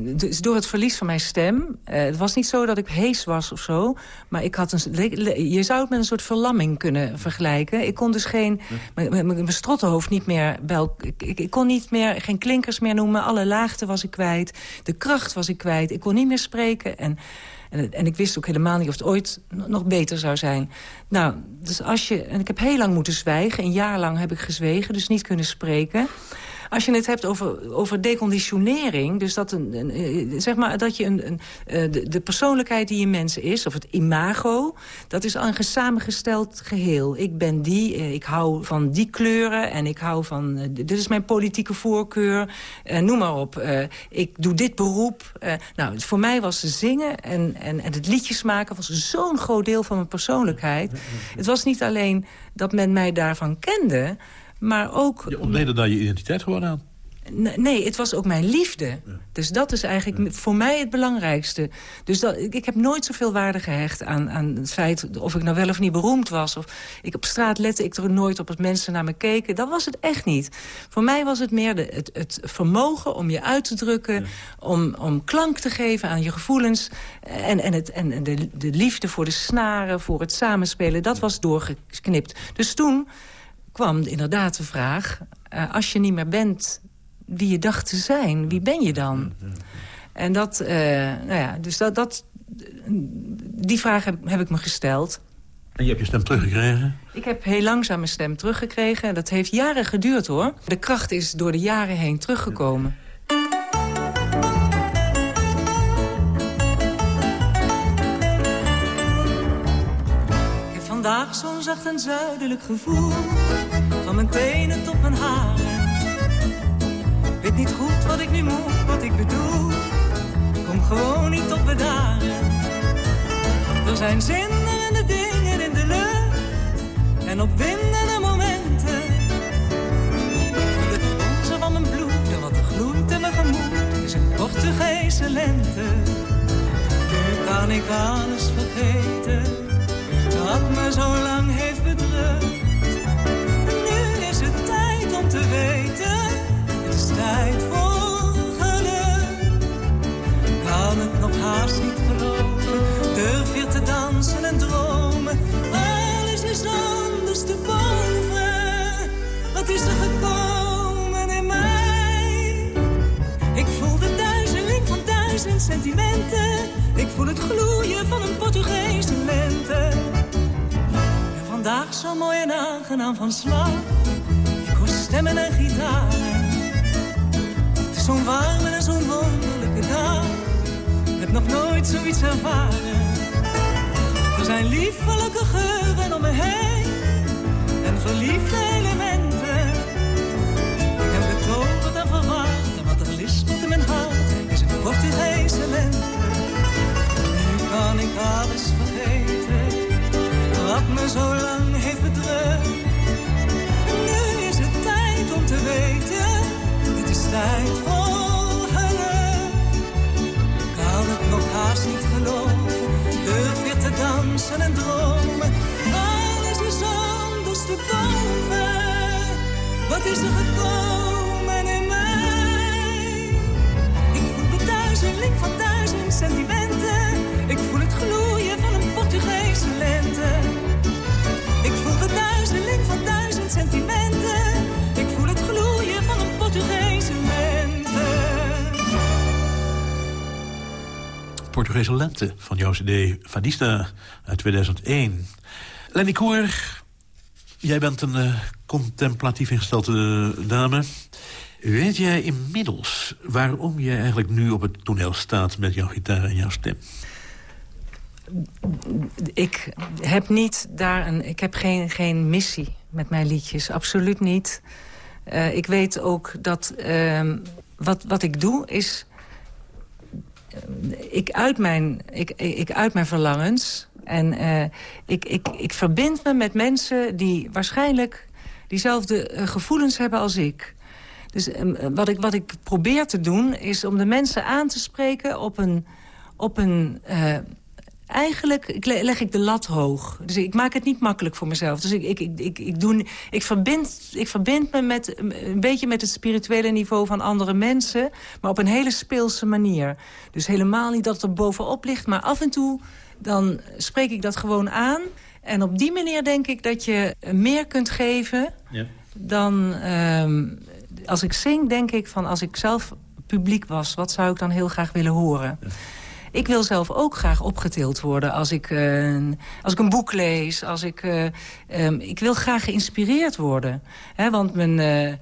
dus door het verlies van mijn stem... Uh, het was niet zo dat ik hees was of zo... maar ik had een, je zou het met een soort verlamming kunnen vergelijken. Ik kon dus geen... Mijn strottenhoofd niet meer... Bel, ik, kon niet meer, geen klinkers meer noemen. Alle laagte was ik kwijt. De kracht was ik kwijt. Ik kon niet meer spreken. En, en, en ik wist ook helemaal niet of het ooit nog beter zou zijn. Nou, dus als je... En ik heb heel lang moeten zwijgen. Een jaar lang heb ik gezwegen, dus niet kunnen spreken... Als je het hebt over, over deconditionering... dus dat, een, een eh, zeg maar, dat je een, een, eh, de, de persoonlijkheid die in mensen is... of het imago, dat is een samengesteld geheel. Ik ben die, eh, ik hou van die kleuren... en ik hou van, dit is mijn politieke voorkeur, noem maar op. ik doe dit beroep. nou, voor mij was zingen en, en, en het liedjes maken... was zo'n groot deel van mijn persoonlijkheid. Het was niet alleen dat men mij daarvan kende... Maar ook... Je ontleedde daar je identiteit gewoon aan. Nee, het was ook mijn liefde. Dus dat is eigenlijk voor mij het belangrijkste. Dus dat, ik heb nooit zoveel waarde gehecht aan, aan het feit... of ik nou wel of niet beroemd was. Of ik op straat lette ik er nooit op als mensen naar me keken. Dat was het echt niet. Voor mij was het meer de, het, het vermogen om je uit te drukken... Om, om klank te geven aan je gevoelens... en, en, het, en de, de liefde voor de snaren, voor het samenspelen... dat was doorgeknipt. Dus toen kwam inderdaad de vraag... Uh, als je niet meer bent wie je dacht te zijn. Wie ben je dan? En dat, uh, nou ja, dus dat, dat, die vraag heb, heb ik me gesteld. En je hebt je stem teruggekregen? Ik heb heel langzaam mijn stem teruggekregen. Dat heeft jaren geduurd, hoor. De kracht is door de jaren heen teruggekomen. Zacht zuidelijk gevoel. Van mijn tenen tot mijn haren Weet niet goed wat ik nu moet, wat ik bedoel. Kom gewoon niet tot bedaren. Er zijn zinderende dingen in de lucht. En opwindende momenten. Bonzen van mijn bloed en wat er gloeit in mijn gemoed. Is een Portugese lente. Nu kan ik alles vergeten. Wat me zo lang heeft bedrukt. Nu is het tijd om te weten tijd voor geluk. Kan het nog haast niet geloven, durf je te dansen en dromen. Alles is anders te boven, wat is er gekomen in mij? Ik voel de duizeling van duizend sentimenten. Ik voel het gloeien van een Portugese lente. Vandaag zo mooi en aangenaam van slag. Ik hoor stemmen en gitaren Zo'n warme en zo'n wonderlijke dag. Heb nog nooit zoiets ervaren. Er zijn liefelijke geuren om me heen. En verliefde elementen. Ik heb betoverd en verwacht. En wat er lispelt in mijn hart is een Portugese lente. Nu kan ik alles zo lang heeft bedrukt. Nu is het tijd om te weten. Het is tijd voor haast niet geloven. Durf weer te dansen en dromen. Alles is anders te boven. Wat is er gekomen in mij? Ik voel de duizeling van duizend sentimenten. Portugese Lente van jouw cd Fadista uit 2001. Lenny Koer, jij bent een uh, contemplatief ingestelde dame. Weet jij inmiddels waarom je eigenlijk nu op het toneel staat... met jouw gitaar en jouw stem? Ik heb niet daar een... Ik heb geen, geen missie met mijn liedjes. Absoluut niet. Uh, ik weet ook dat... Uh, wat, wat ik doe is ik, uit mijn, ik, ik uit mijn verlangens. En uh, ik, ik, ik verbind me met mensen die waarschijnlijk diezelfde uh, gevoelens hebben als ik. Dus wat, ik, wat ik probeer te doen is om de mensen aan te spreken op een, op een eigenlijk leg ik de lat hoog. Dus ik maak het niet makkelijk voor mezelf. Dus ik, ik, ik, ik, doe, ik, verbind, ik verbind me met, een beetje met het spirituele niveau van andere mensen... maar op een hele speelse manier. Dus helemaal niet dat het er bovenop ligt, maar af en toe... dan spreek ik dat gewoon aan. En op die manier denk ik dat je meer kunt geven... Ja. dan um, als ik zing, denk ik van als ik zelf publiek was... wat zou ik dan heel graag willen horen... Ja. Ik wil zelf ook graag opgetild worden als ik, uh, als ik een boek lees. Als ik, uh, um, ik wil graag geïnspireerd worden. Hè, want mijn... Uh,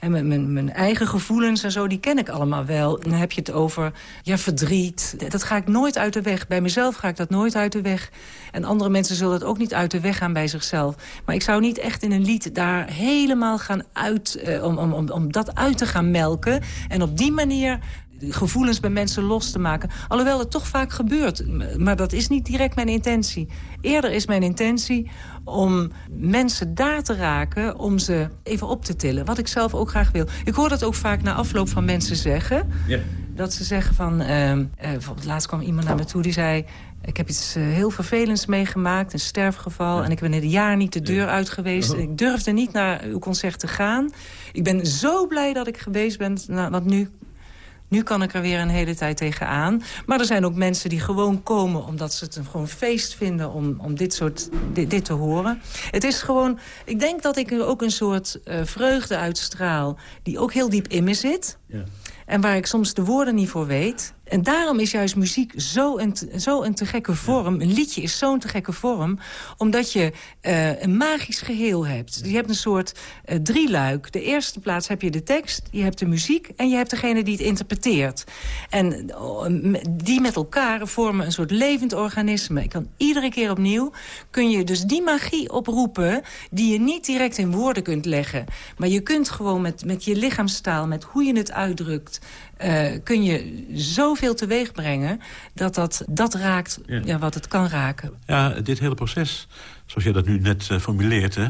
mijn, mijn, mijn, eigen gevoelens en zo, die ken ik allemaal wel. Dan heb je het over ja, verdriet. Dat ga ik nooit uit de weg. Bij mezelf ga ik dat nooit uit de weg. En andere mensen zullen het ook niet uit de weg gaan bij zichzelf. Maar ik zou niet echt in een lied daar helemaal gaan uit... Om, om, om, om dat uit te gaan melken. En op die manier gevoelens bij mensen los te maken. Alhoewel het toch vaak gebeurt. Maar dat is niet direct mijn intentie. Eerder is mijn intentie om mensen daar te raken... om ze even op te tillen. Wat ik zelf ook graag wil. Ik hoor dat ook vaak na afloop van mensen zeggen. Ja. Dat ze zeggen van... Uh, uh, laatst kwam iemand naar me toe die zei... Ik heb iets uh, heel vervelends meegemaakt, een sterfgeval. En ik ben een jaar niet de deur uit geweest. Oh. Ik durfde niet naar uw concert te gaan. Ik ben zo blij dat ik geweest ben. Nou, want nu, nu kan ik er weer een hele tijd tegenaan. Maar er zijn ook mensen die gewoon komen... omdat ze het een gewoon feest vinden om, om dit, soort, dit, dit te horen. Het is gewoon... Ik denk dat ik er ook een soort uh, vreugde uitstraal... die ook heel diep in me zit... Ja. En waar ik soms de woorden niet voor weet. En daarom is juist muziek zo een, zo een te gekke vorm. Een liedje is zo'n te gekke vorm. Omdat je uh, een magisch geheel hebt. Je hebt een soort uh, drieluik. De eerste plaats heb je de tekst, je hebt de muziek... en je hebt degene die het interpreteert. En uh, die met elkaar vormen een soort levend organisme. Ik kan iedere keer opnieuw... kun je dus die magie oproepen... die je niet direct in woorden kunt leggen. Maar je kunt gewoon met, met je lichaamstaal, met hoe je het uitdrukt... Uh, kun je zoveel teweeg brengen dat dat, dat raakt ja. ja. wat het kan raken. Ja, dit hele proces, zoals jij dat nu net uh, formuleert... Hè,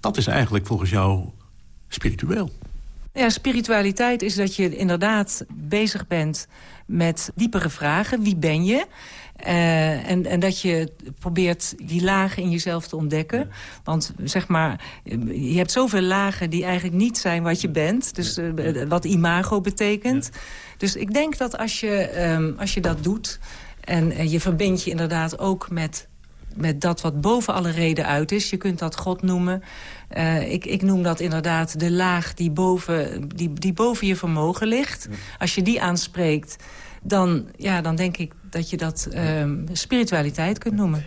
dat is eigenlijk volgens jou spiritueel. Ja, spiritualiteit is dat je inderdaad bezig bent met diepere vragen. Wie ben je? Uh, en, en dat je probeert die lagen in jezelf te ontdekken. Ja. Want zeg maar, je hebt zoveel lagen die eigenlijk niet zijn wat je bent. Dus uh, wat imago betekent. Ja. Dus ik denk dat als je, um, als je dat doet... en uh, je verbindt je inderdaad ook met met dat wat boven alle reden uit is. Je kunt dat God noemen. Uh, ik, ik noem dat inderdaad de laag die boven, die, die boven je vermogen ligt. Als je die aanspreekt, dan, ja, dan denk ik dat je dat uh, spiritualiteit kunt noemen.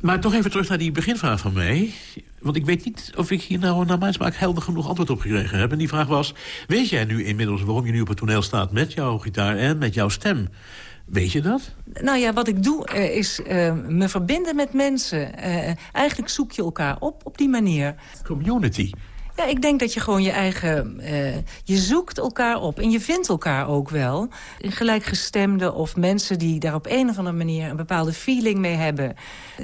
Maar toch even terug naar die beginvraag van mij. Want ik weet niet of ik hier nou naar mijn smaak helder genoeg antwoord op gekregen heb. En die vraag was, weet jij nu inmiddels waarom je nu op het toneel staat... met jouw gitaar en met jouw stem? Weet je dat? Nou ja, wat ik doe uh, is uh, me verbinden met mensen. Uh, eigenlijk zoek je elkaar op op die manier. Community. Ja, ik denk dat je gewoon je eigen... Uh, je zoekt elkaar op en je vindt elkaar ook wel. Gelijkgestemden of mensen die daar op een of andere manier... een bepaalde feeling mee hebben.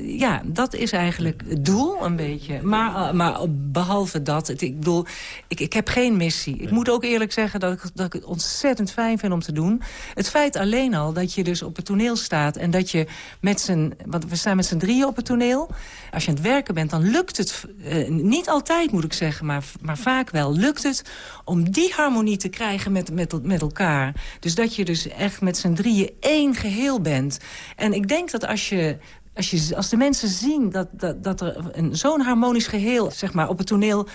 Ja, dat is eigenlijk het doel een beetje. Maar, uh, maar behalve dat, het, ik bedoel, ik, ik heb geen missie. Ik moet ook eerlijk zeggen dat ik, dat ik het ontzettend fijn vind om te doen. Het feit alleen al dat je dus op het toneel staat... en dat je met z'n... want we staan met z'n drieën op het toneel. Als je aan het werken bent, dan lukt het uh, niet altijd, moet ik zeggen... maar maar, vaak wel lukt het om die harmonie te krijgen met, met, met elkaar. Dus dat je dus echt met z'n drieën één geheel bent. En ik denk dat als je als, je, als de mensen zien dat, dat, dat er zo'n harmonisch geheel zeg maar, op het toneel...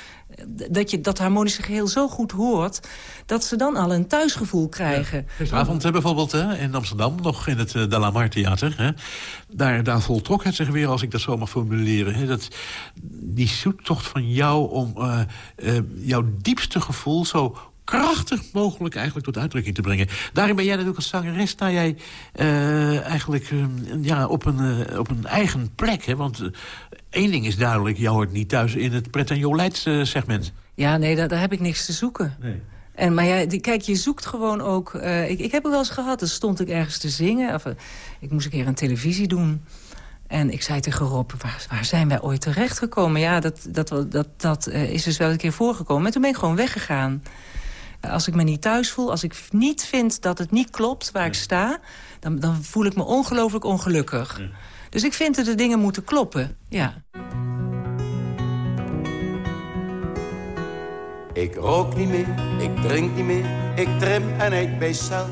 dat je dat harmonische geheel zo goed hoort... dat ze dan al een thuisgevoel krijgen. Ja. Gisteravond hè, bijvoorbeeld hè, in Amsterdam, nog in het uh, De La Mar Theater... Hè, daar, daar voltrok het zich weer, als ik dat zo mag formuleren. Hè, dat, die zoektocht van jou om uh, uh, jouw diepste gevoel... zo krachtig mogelijk eigenlijk tot uitdrukking te brengen. Daarin ben jij natuurlijk als zangeres, sta jij uh, eigenlijk uh, ja, op, een, uh, op een eigen plek. Hè? Want één ding is duidelijk, jou hoort niet thuis in het pret- en jolijts segment. Ja, nee, daar, daar, heb ik niks te zoeken. Nee. En, maar ja, die, kijk, je zoekt gewoon ook... ik, ik heb het wel eens gehad, dan stond ik ergens te zingen. Of, ik moest een keer een televisie doen. En ik zei tegen Rob, waar, waar zijn wij ooit terechtgekomen? Ja, dat, dat, dat, dat is dus wel een keer voorgekomen. En toen ben ik gewoon weggegaan. Als ik me niet thuis voel, als ik niet vind dat het niet klopt waar ja. ik sta... dan, dan voel ik me ongelooflijk ongelukkig. Ja. Dus ik vind dat de dingen moeten kloppen, ja. Ik rook niet meer, ik drink niet meer, ik trim en bij cel.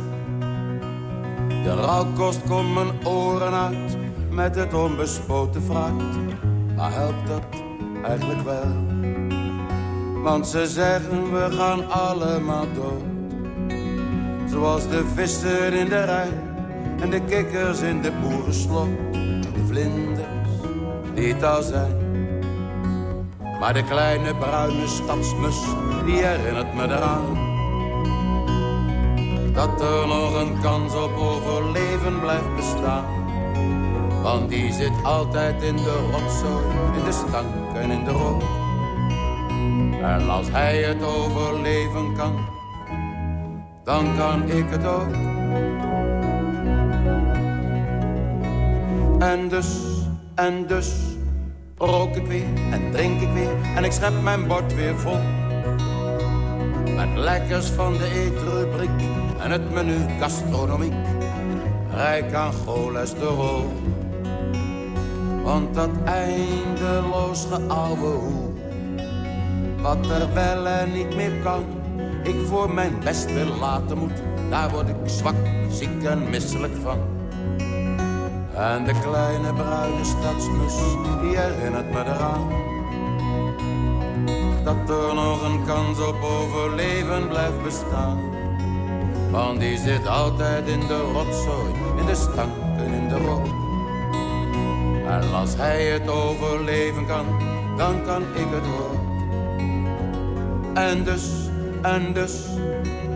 De rookkost komt mijn oren uit, met het onbespoten fruit. Maar helpt dat eigenlijk wel? Want ze zeggen we gaan allemaal dood. Zoals de vissen in de rij en de kikkers in de boerenslot. De vlinders die het al zijn. Maar de kleine bruine stadsmus die herinnert me eraan. Dat er nog een kans op overleven blijft bestaan. Want die zit altijd in de rotzooi, in de stank en in de rook. En als hij het overleven kan, dan kan ik het ook. En dus, en dus, rook ik weer en drink ik weer en ik schep mijn bord weer vol. Met lekkers van de eetrubriek en het menu gastronomiek, rijk aan cholesterol. Want dat eindeloos geouwe hoe, wat er wel en niet meer kan, ik voor mijn best wil laten moet, daar word ik zwak, ziek en misselijk van. En de kleine bruine stadsmus, die herinnert me eraan. Dat er nog een kans op overleven blijft bestaan. Want die zit altijd in de rotzooi, in de stank en in de rook. En als hij het overleven kan, dan kan ik het ook. En dus, en dus,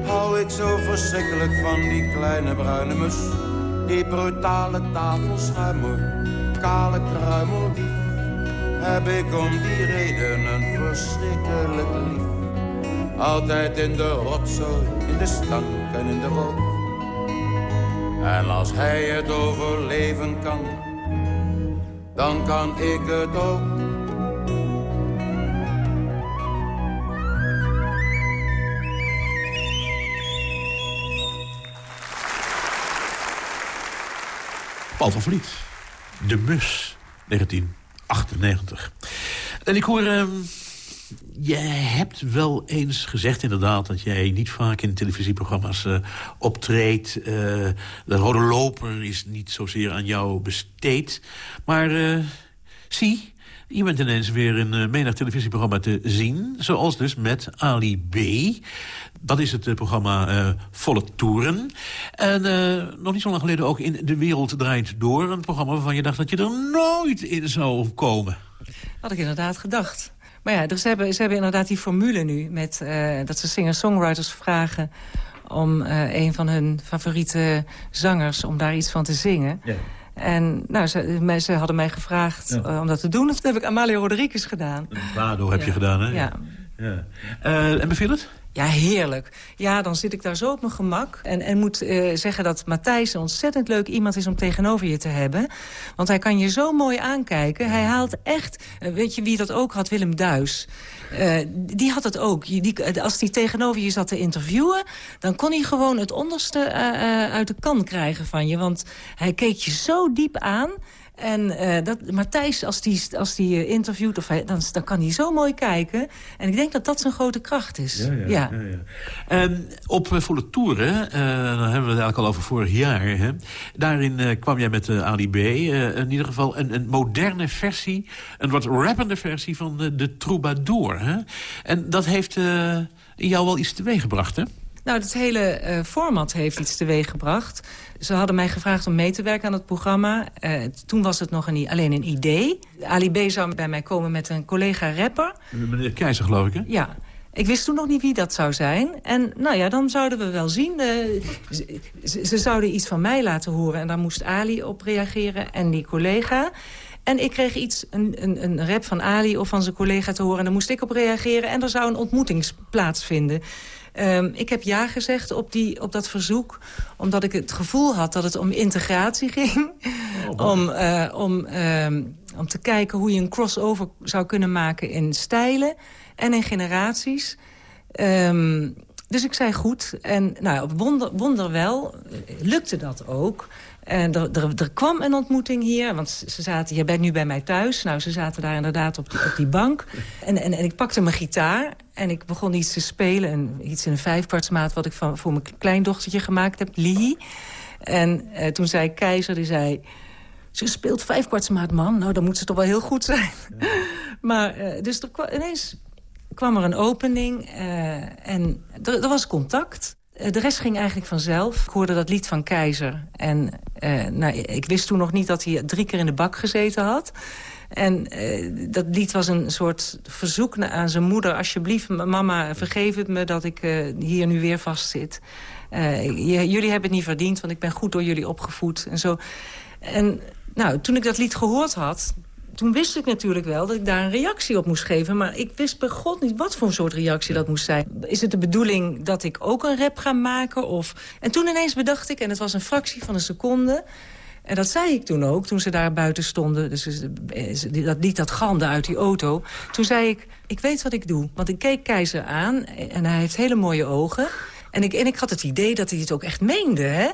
hou ik zo verschrikkelijk van die kleine bruine mus. Die brutale tafelschuimer, kale kruimeldief. Heb ik om die reden een verschrikkelijk lief. Altijd in de rotzooi, in de stank en in de rook. En als hij het overleven kan, dan kan ik het ook. Van Vliet. De Mus, 1998. En ik hoor... Uh, jij hebt wel eens gezegd inderdaad... dat jij niet vaak in televisieprogramma's uh, optreedt. Uh, de rode loper is niet zozeer aan jou besteed. Maar uh, zie, je bent ineens weer in menig televisieprogramma te zien. Zoals dus met Ali B. Dat is het uh, programma uh, Volle Toeren. En uh, nog niet zo lang geleden ook in De Wereld Draait Door. Een programma waarvan je dacht dat je er nooit in zou komen. Had ik inderdaad gedacht. Maar ja, dus ze, hebben, ze hebben inderdaad die formule nu... Met, dat ze singer-songwriters vragen om een van hun favoriete zangers... om daar iets van te zingen. Ja. En nou, ze, ze, hadden mij gevraagd ja. om dat te doen. Dat heb ik Amalia Rodriguez gedaan. Waardoor heb ja. je gedaan, hè? Ja. ja. Uh, en beviel het? Ja, heerlijk. Ja, dan zit ik daar zo op mijn gemak. En, en moet uh, zeggen dat Matthijs een ontzettend leuk iemand is om tegenover je te hebben. Want hij kan je zo mooi aankijken. Hij haalt echt... Uh, weet je wie dat ook had? Willem Duis. Uh, die had het ook. Die, als hij tegenover je zat te interviewen... dan kon hij gewoon het onderste uit de kan krijgen van je. Want hij keek je zo diep aan... En uh, dat, Matthijs, als die, als die interviewt, of hij, dan, dan kan hij zo mooi kijken. En ik denk dat dat zijn grote kracht is. Ja, ja, ja. ja um, op uh, Volle Toeren, uh, dan hebben we het eigenlijk al over vorig jaar. Hè? Daarin kwam jij met Ali B. in ieder geval een, een, moderne versie, een wat rappende versie van de, de Troubadour. Hè? En dat heeft jou wel iets teweeggebracht, hè? Nou, het hele uh, format heeft iets teweeg gebracht. Ze hadden mij gevraagd om mee te werken aan het programma. Uh, toen was het nog een, alleen een idee. Ali B zou bij mij komen met een collega-rapper. Meneer Keizer, geloof ik, hè? Ja. Ik wist toen nog niet wie dat zou zijn. En nou ja, dan zouden we wel zien. Uh, ze, ze, zouden iets van mij laten horen. En daar moest Ali op reageren en die collega. En ik kreeg iets, een, een, een rap van Ali of van zijn collega te horen. En daar moest ik op reageren. En er zou een ontmoeting plaatsvinden. Um, ik heb ja gezegd op, die, op dat verzoek. Omdat ik het gevoel had dat het om integratie *laughs* ging. Oh, om, uh, om, um, om te kijken hoe je een crossover zou kunnen maken in stijlen. En in generaties. Um, dus ik zei goed. En nou, wonder, wonderwel lukte dat ook. En er, er, er, kwam een ontmoeting hier, want ze zaten... Je bent nu bij mij thuis. Nou, ze zaten daar inderdaad op die, op die bank. En, en, en ik pakte mijn gitaar en ik begon iets te spelen. Iets in een vijfkwartsmaat wat ik van, voor mijn kleindochtertje gemaakt heb, Lee. En uh, toen zei Keizer, die zei... Ze speelt vijfkwartsmaat, man. Nou, dan moet ze toch wel heel goed zijn. Ja. *laughs* maar, uh, dus er kwam, ineens kwam er een opening en er, er was contact. De rest ging eigenlijk vanzelf. Ik hoorde dat lied van Keizer. En uh, nou, ik wist toen nog niet dat hij drie keer in de bak gezeten had. En uh, dat lied was een soort verzoek aan zijn moeder. Alsjeblieft, mama, vergeef het me dat ik uh, hier nu weer vastzit. jullie hebben het niet verdiend, want ik ben goed door jullie opgevoed. En, zo. en nou, toen ik dat lied gehoord had... toen wist ik natuurlijk wel dat ik daar een reactie op moest geven. Maar ik wist bij god niet wat voor een soort reactie dat moest zijn. Is het de bedoeling dat ik ook een rap ga maken? Of... En toen ineens bedacht ik, en het was een fractie van een seconde... En dat zei ik toen ook, toen ze daar buiten stonden. Dus dat liet dat galmde uit die auto. Toen zei ik, ik weet wat ik doe. Want ik keek Keizer aan en hij heeft hele mooie ogen. En ik, en ik had het idee dat hij het ook echt meende, hè?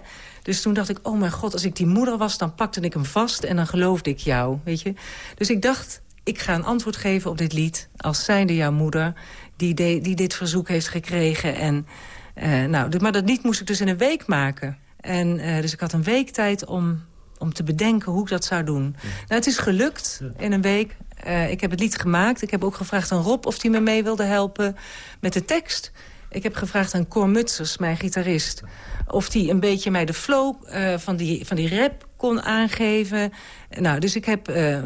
Dus toen dacht ik, oh mijn god, als ik die moeder was... dan pakte ik hem vast en dan geloofde ik jou, weet je. Dus ik dacht, ik ga een antwoord geven op dit lied... als zijnde jouw moeder, die, die dit verzoek heeft gekregen. En, uh, nou, maar dat lied moest ik dus in een week maken. En uh, dus ik had een week tijd om, om te bedenken hoe ik dat zou doen. Nou, het is gelukt in een week. Uh, ik heb het lied gemaakt. Ik heb ook gevraagd aan Rob of hij me mee wilde helpen met de tekst. Ik heb gevraagd aan Cor Mutsers, mijn gitarist... of die een beetje mij de flow uh, van, die, van die rap kon aangeven. Nou, dus ik heb uh,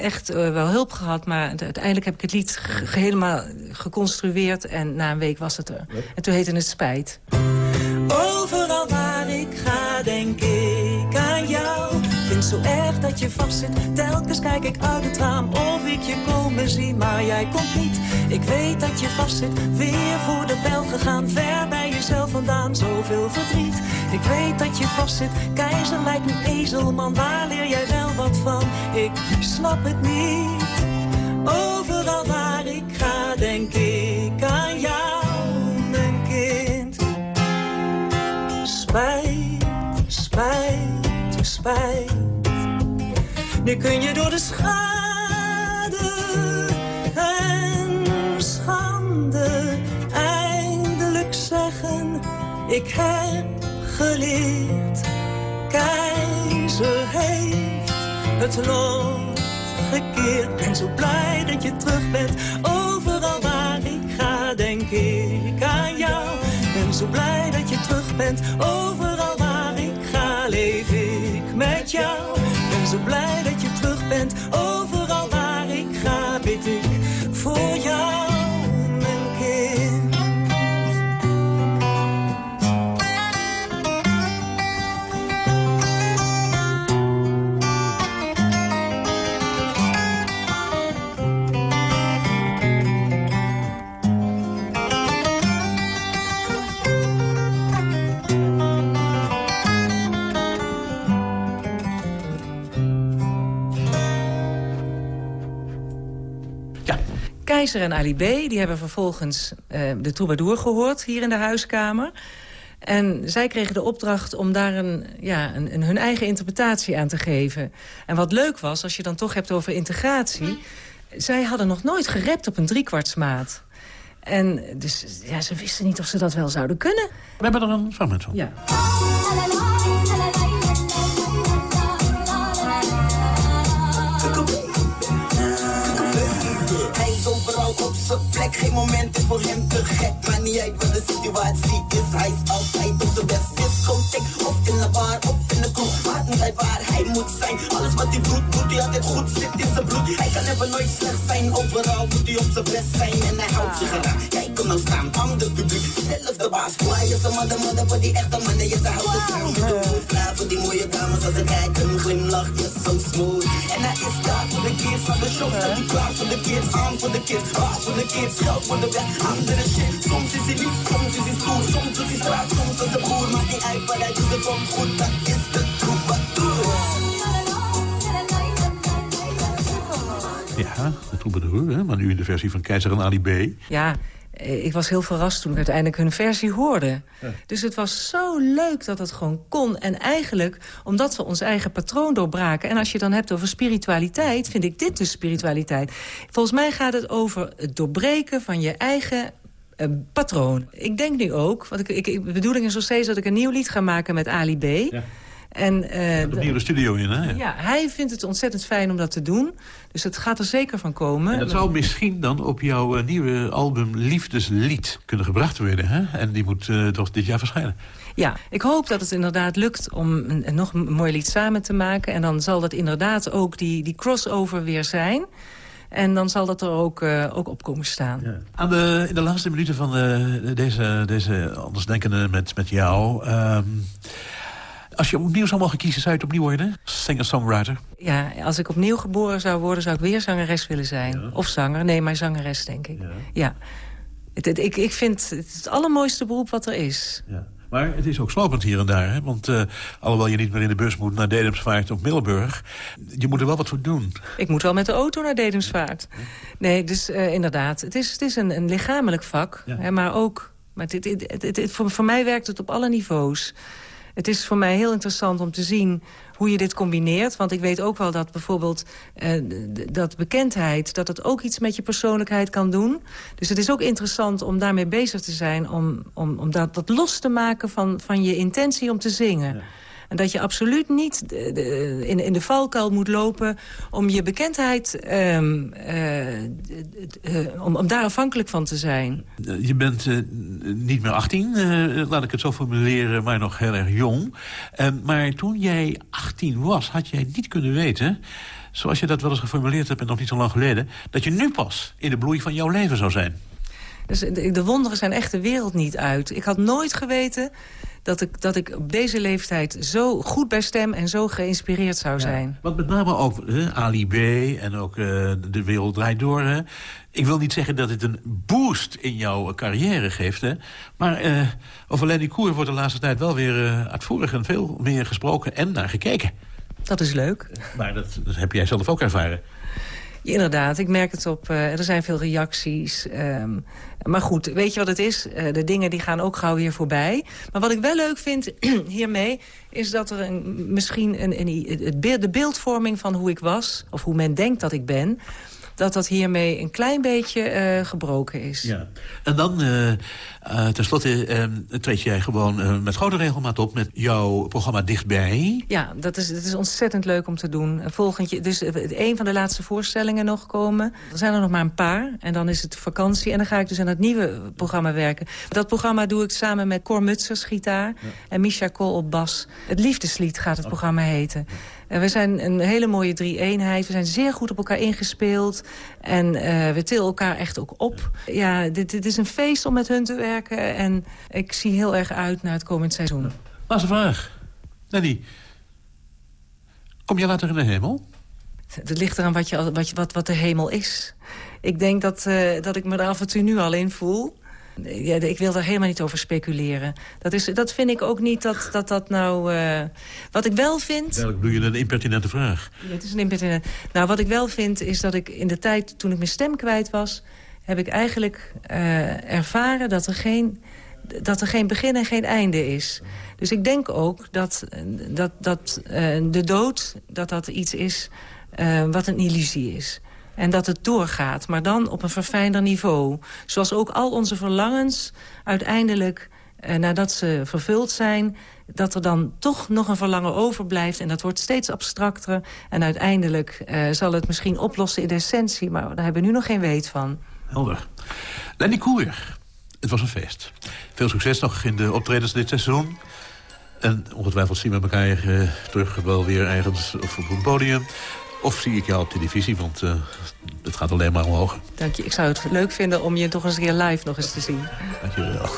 echt uh, wel hulp gehad... maar uiteindelijk heb ik het lied helemaal geconstrueerd... en na een week was het er. En toen heette het Spijt. Overal waar ik ga, denk ik aan jou vind zo erg dat je vastzit. Telkens kijk ik uit het raam of ik je komen zie, maar jij komt niet. Ik weet dat je vastzit, weer voor de bel gegaan. Ver bij jezelf vandaan, zoveel verdriet. Ik weet dat je vastzit, keizer lijkt een ezelman. Waar leer jij wel wat van? Ik snap het niet. Overal waar ik ga, denk ik aan jou, mijn kind. Spijt, spijt, spijt. Nu kun je door de schade ik heb geleerd, keizer heeft het lot gekeerd. En zo blij dat je terug bent, overal waar ik ga denk ik aan jou. En zo blij dat je terug bent, overal Keizer en Ali B. Die hebben vervolgens uh, de troubadour gehoord hier in de huiskamer. En zij kregen de opdracht om daar een, ja, een, een, hun eigen interpretatie aan te geven. En wat leuk was, als je dan toch hebt over integratie... zij hadden nog nooit gerept op een driekwartsmaat. En dus ja, ze wisten niet of ze dat wel zouden kunnen. We hebben er een fragment van. Ja. Plek. Geen moment is voor hem te gek. Maar niet uit wat de situatie is. Hij is altijd op zijn best. Discotheek of in de bar of in de kroeg. Maakt niet uit waar hij moet zijn. Alles wat hij doet, doet hij altijd goed. Zit in zijn bloed. Hij kan even nooit slecht zijn. Overal moet hij op zijn best zijn. En hij houdt zich eraan. Kijk hem nou staan. Ander publiek. Zelf de baas. Kwaai is een mother, mother voor die echte mannen. Je ze houdt het aan. Met de klaar voor die mooie dames. Als ze kijken, glimlach. Je is zo smooth. En hij is daar voor de kids. Van de show staat hij klaar voor de kids. Aan voor de kids. Baas voor de kids. Geld voor de weg. Andere shit. Soms is hij lief, soms is hij stoer. Soms doet hij straat, soms is hij broer. Maakt niet uit hij doet. Het komt goed. Dat is de Ja, de troubadour, hè? maar nu in de versie van Keizer en Ali B. Ja, eh, ik was heel verrast toen ik uiteindelijk hun versie hoorde. Ja. Dus het was zo leuk dat het gewoon kon. En eigenlijk, omdat we ons eigen patroon doorbraken... en als je het dan hebt over spiritualiteit, vind ik dit dus spiritualiteit. Volgens mij gaat het over het doorbreken van je eigen uh, patroon. Ik denk nu ook, want ik, ik, de bedoeling is nog steeds... dat ik een nieuw lied ga maken met Ali B... Ja. En, uh, er nieuwe studio in, hè? Ja, hij vindt het ontzettend fijn om dat te doen. Dus het gaat er zeker van komen. En dat zou misschien dan op jouw uh, nieuwe album Liefdeslied kunnen gebracht worden, hè? En die moet uh, toch dit jaar verschijnen. Ja, ik hoop dat het inderdaad lukt om een, een nog een mooi lied samen te maken. En dan zal dat inderdaad ook die, die crossover weer zijn. En dan zal dat er ook, uh, ook op komen staan. Ja. Aan de, in de laatste minuten van uh, deze, deze andersdenkende met, met jou... Um, Als je opnieuw zou mogen kiezen, zou je het opnieuw worden? Singer-songwriter? Ja, als ik opnieuw geboren zou worden, zou ik weer zangeres willen zijn. Of zanger. Nee, maar zangeres, denk ik. Ja. Het, het- ik, ik vind het het allermooiste beroep wat er is. Ja. Maar het is ook slopend hier en daar. Hè? Want eh, alhoewel je niet meer in de bus moet naar Dedemsvaart of Middelburg... je moet er wel wat voor doen. Ik moet wel met de auto naar Dedemsvaart. Nee, dus eh, inderdaad. Het is, het is een, een lichamelijk vak. Hè, maar ook... Maar het- het- voor, voor mij werkt het op alle niveaus. Het is voor mij heel interessant om te zien hoe je dit combineert. Want ik weet ook wel dat bijvoorbeeld eh, dat bekendheid... dat het ook iets met je persoonlijkheid kan doen. Dus het is ook interessant om daarmee bezig te zijn... om, om, om dat, dat los te maken van, van je intentie om te zingen. En dat je absoluut niet in, in de valkuil moet lopen... om je bekendheid, ehm, eh, eh, om, om daar afhankelijk van te zijn. Eh, Je bent niet meer 18, eh, laat ik het zo formuleren, maar nog heel erg jong. Eh, maar toen jij 18 was, had jij niet kunnen weten... zoals je dat wel eens geformuleerd hebt en nog niet zo lang geleden... dat je nu pas in de bloei van jouw leven zou zijn. Dus de, de wonderen zijn echt de wereld niet uit. Ik had nooit geweten dat ik, dat ik op deze leeftijd zo goed bij stem... en zo geïnspireerd zou zijn. Want met name ook hè, Ali B en ook eh, De Wereld Draait Door... Hè. Ik wil niet zeggen dat het een boost in jouw carrière geeft... Hè. maar eh, over Lenny Koer wordt de laatste tijd wel weer eh, uitvoerig... en veel meer gesproken en naar gekeken. Dat is leuk. Maar dat, dat heb jij zelf ook ervaren. Inderdaad, ik merk het op. eh, er zijn veel reacties. ehm, maar goed, weet je wat het is? Eh, de dingen die gaan ook gauw weer voorbij. Maar wat ik wel leuk vind *clears throat* hiermee... is dat er een, misschien een, een, het beeld, de beeldvorming van hoe ik was... of hoe men denkt dat ik ben... dat dat hiermee een klein beetje eh, gebroken is. Ja. En dan, eh eh, tenslotte, eh, treed jij gewoon eh, met grote regelmaat op... met jouw programma Dichtbij. Ja, dat is, dat is ontzettend leuk om te doen. Volgend jaar, dus eh, een van de laatste voorstellingen nog komen. Er zijn er nog maar een paar. En dan is het vakantie. En dan ga ik dus aan het nieuwe programma werken. Dat programma doe ik samen met Cor Mutsers, gitaar. En Misha Kool op bas. Het Liefdeslied gaat het programma heten. En we zijn een hele mooie drie-eenheid. We zijn zeer goed op elkaar ingespeeld. En eh, we tillen elkaar echt ook op. Ja, dit, dit is een feest om met hun te werken. En ik zie heel erg uit naar het komend seizoen. Laatste vraag. Lenny, kom jij later in de hemel? Het ligt eraan wat, je, wat, je- wat, wat de hemel is. Ik denk dat, eh, dat ik me er af en toe nu al in voel. Ja, ik wil daar helemaal niet over speculeren. Dat, is, dat vind ik ook niet dat dat, dat nou... eh, wat ik wel vind... Eigenlijk doe je een impertinente vraag. Ja, het is een impertinent. Nou, wat ik wel vind is dat ik in de tijd toen ik mijn stem kwijt was... heb ik eigenlijk eh, ervaren dat er, geen, dat er geen begin en geen einde is. Dus ik denk ook dat, dat, dat eh, de dood dat dat iets is eh, wat een illusie is. En dat het doorgaat, maar dan op een verfijnder niveau. Zoals ook al onze verlangens uiteindelijk, nadat ze vervuld zijn... dat er dan toch nog een verlangen overblijft. En dat wordt steeds abstracter. En uiteindelijk zal het misschien oplossen in de essentie... maar daar hebben we nu nog geen weet van. Helder. Lenny Koer, het was een feest. Veel succes nog in de optredens dit seizoen. En ongetwijfeld zien we elkaar eh, terug wel weer ergens of op een podium. Of zie ik jou op televisie, want eh, het gaat alleen maar omhoog. Dank je. Ik zou het leuk vinden om je toch eens een keer live nog eens te zien. Dank je wel.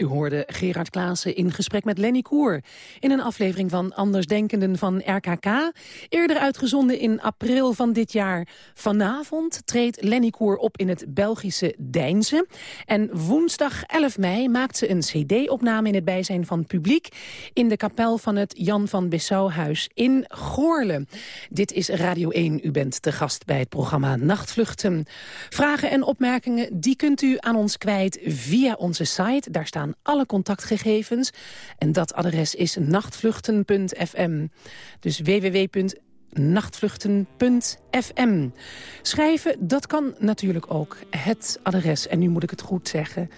U hoorde Gerard Klaassen in gesprek met Lenny Koer... in een aflevering van Andersdenkenden van RKK. Eerder uitgezonden in april van dit jaar. Vanavond treedt Lenny Koer op in het Belgische Deinze. En woensdag 11 mei maakt ze een cd-opname in het bijzijn van publiek... in de kapel van het Jan van Bissauhuis in Goorle. Dit is Radio 1. U bent te gast bij het programma Nachtvluchten. Vragen en opmerkingen die kunt u aan ons kwijt via onze site. Daar staan alle contactgegevens. En dat adres is nachtvluchten.fm. Dus www nachtvluchten.fm. Schrijven, dat kan natuurlijk ook. Het adres, en nu moet ik het goed zeggen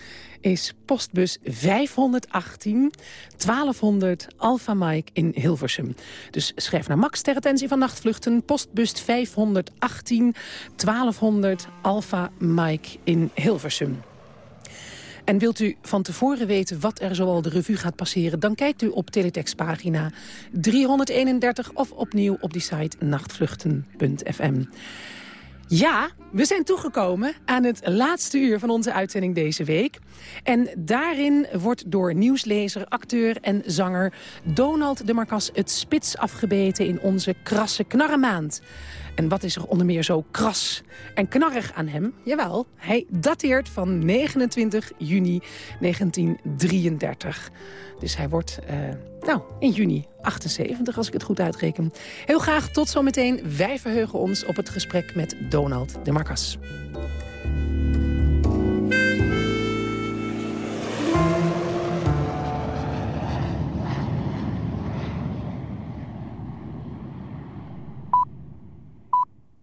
is postbus 518 1200 Alpha Mike in Hilversum. Dus schrijf naar Max ter attentie van nachtvluchten. Postbus 518 1200 Alpha Mike in Hilversum. En wilt u van tevoren weten wat er zoal de revue gaat passeren... dan kijkt u op teletextpagina 331 of opnieuw op die site nachtvluchten.fm. Ja, we zijn toegekomen aan het laatste uur van onze uitzending deze week. En daarin wordt door nieuwslezer, acteur en zanger Donald de Marcas het spits afgebeten in onze krasse knarrenmaand. En wat is er onder meer zo kras en knarrig aan hem? Jawel, hij dateert van 29 juni 1933. Dus hij wordt, uh, nou, in juni 78, als ik het goed uitreken. Heel graag tot zometeen. Wij verheugen ons op het gesprek met Donald de Marcas.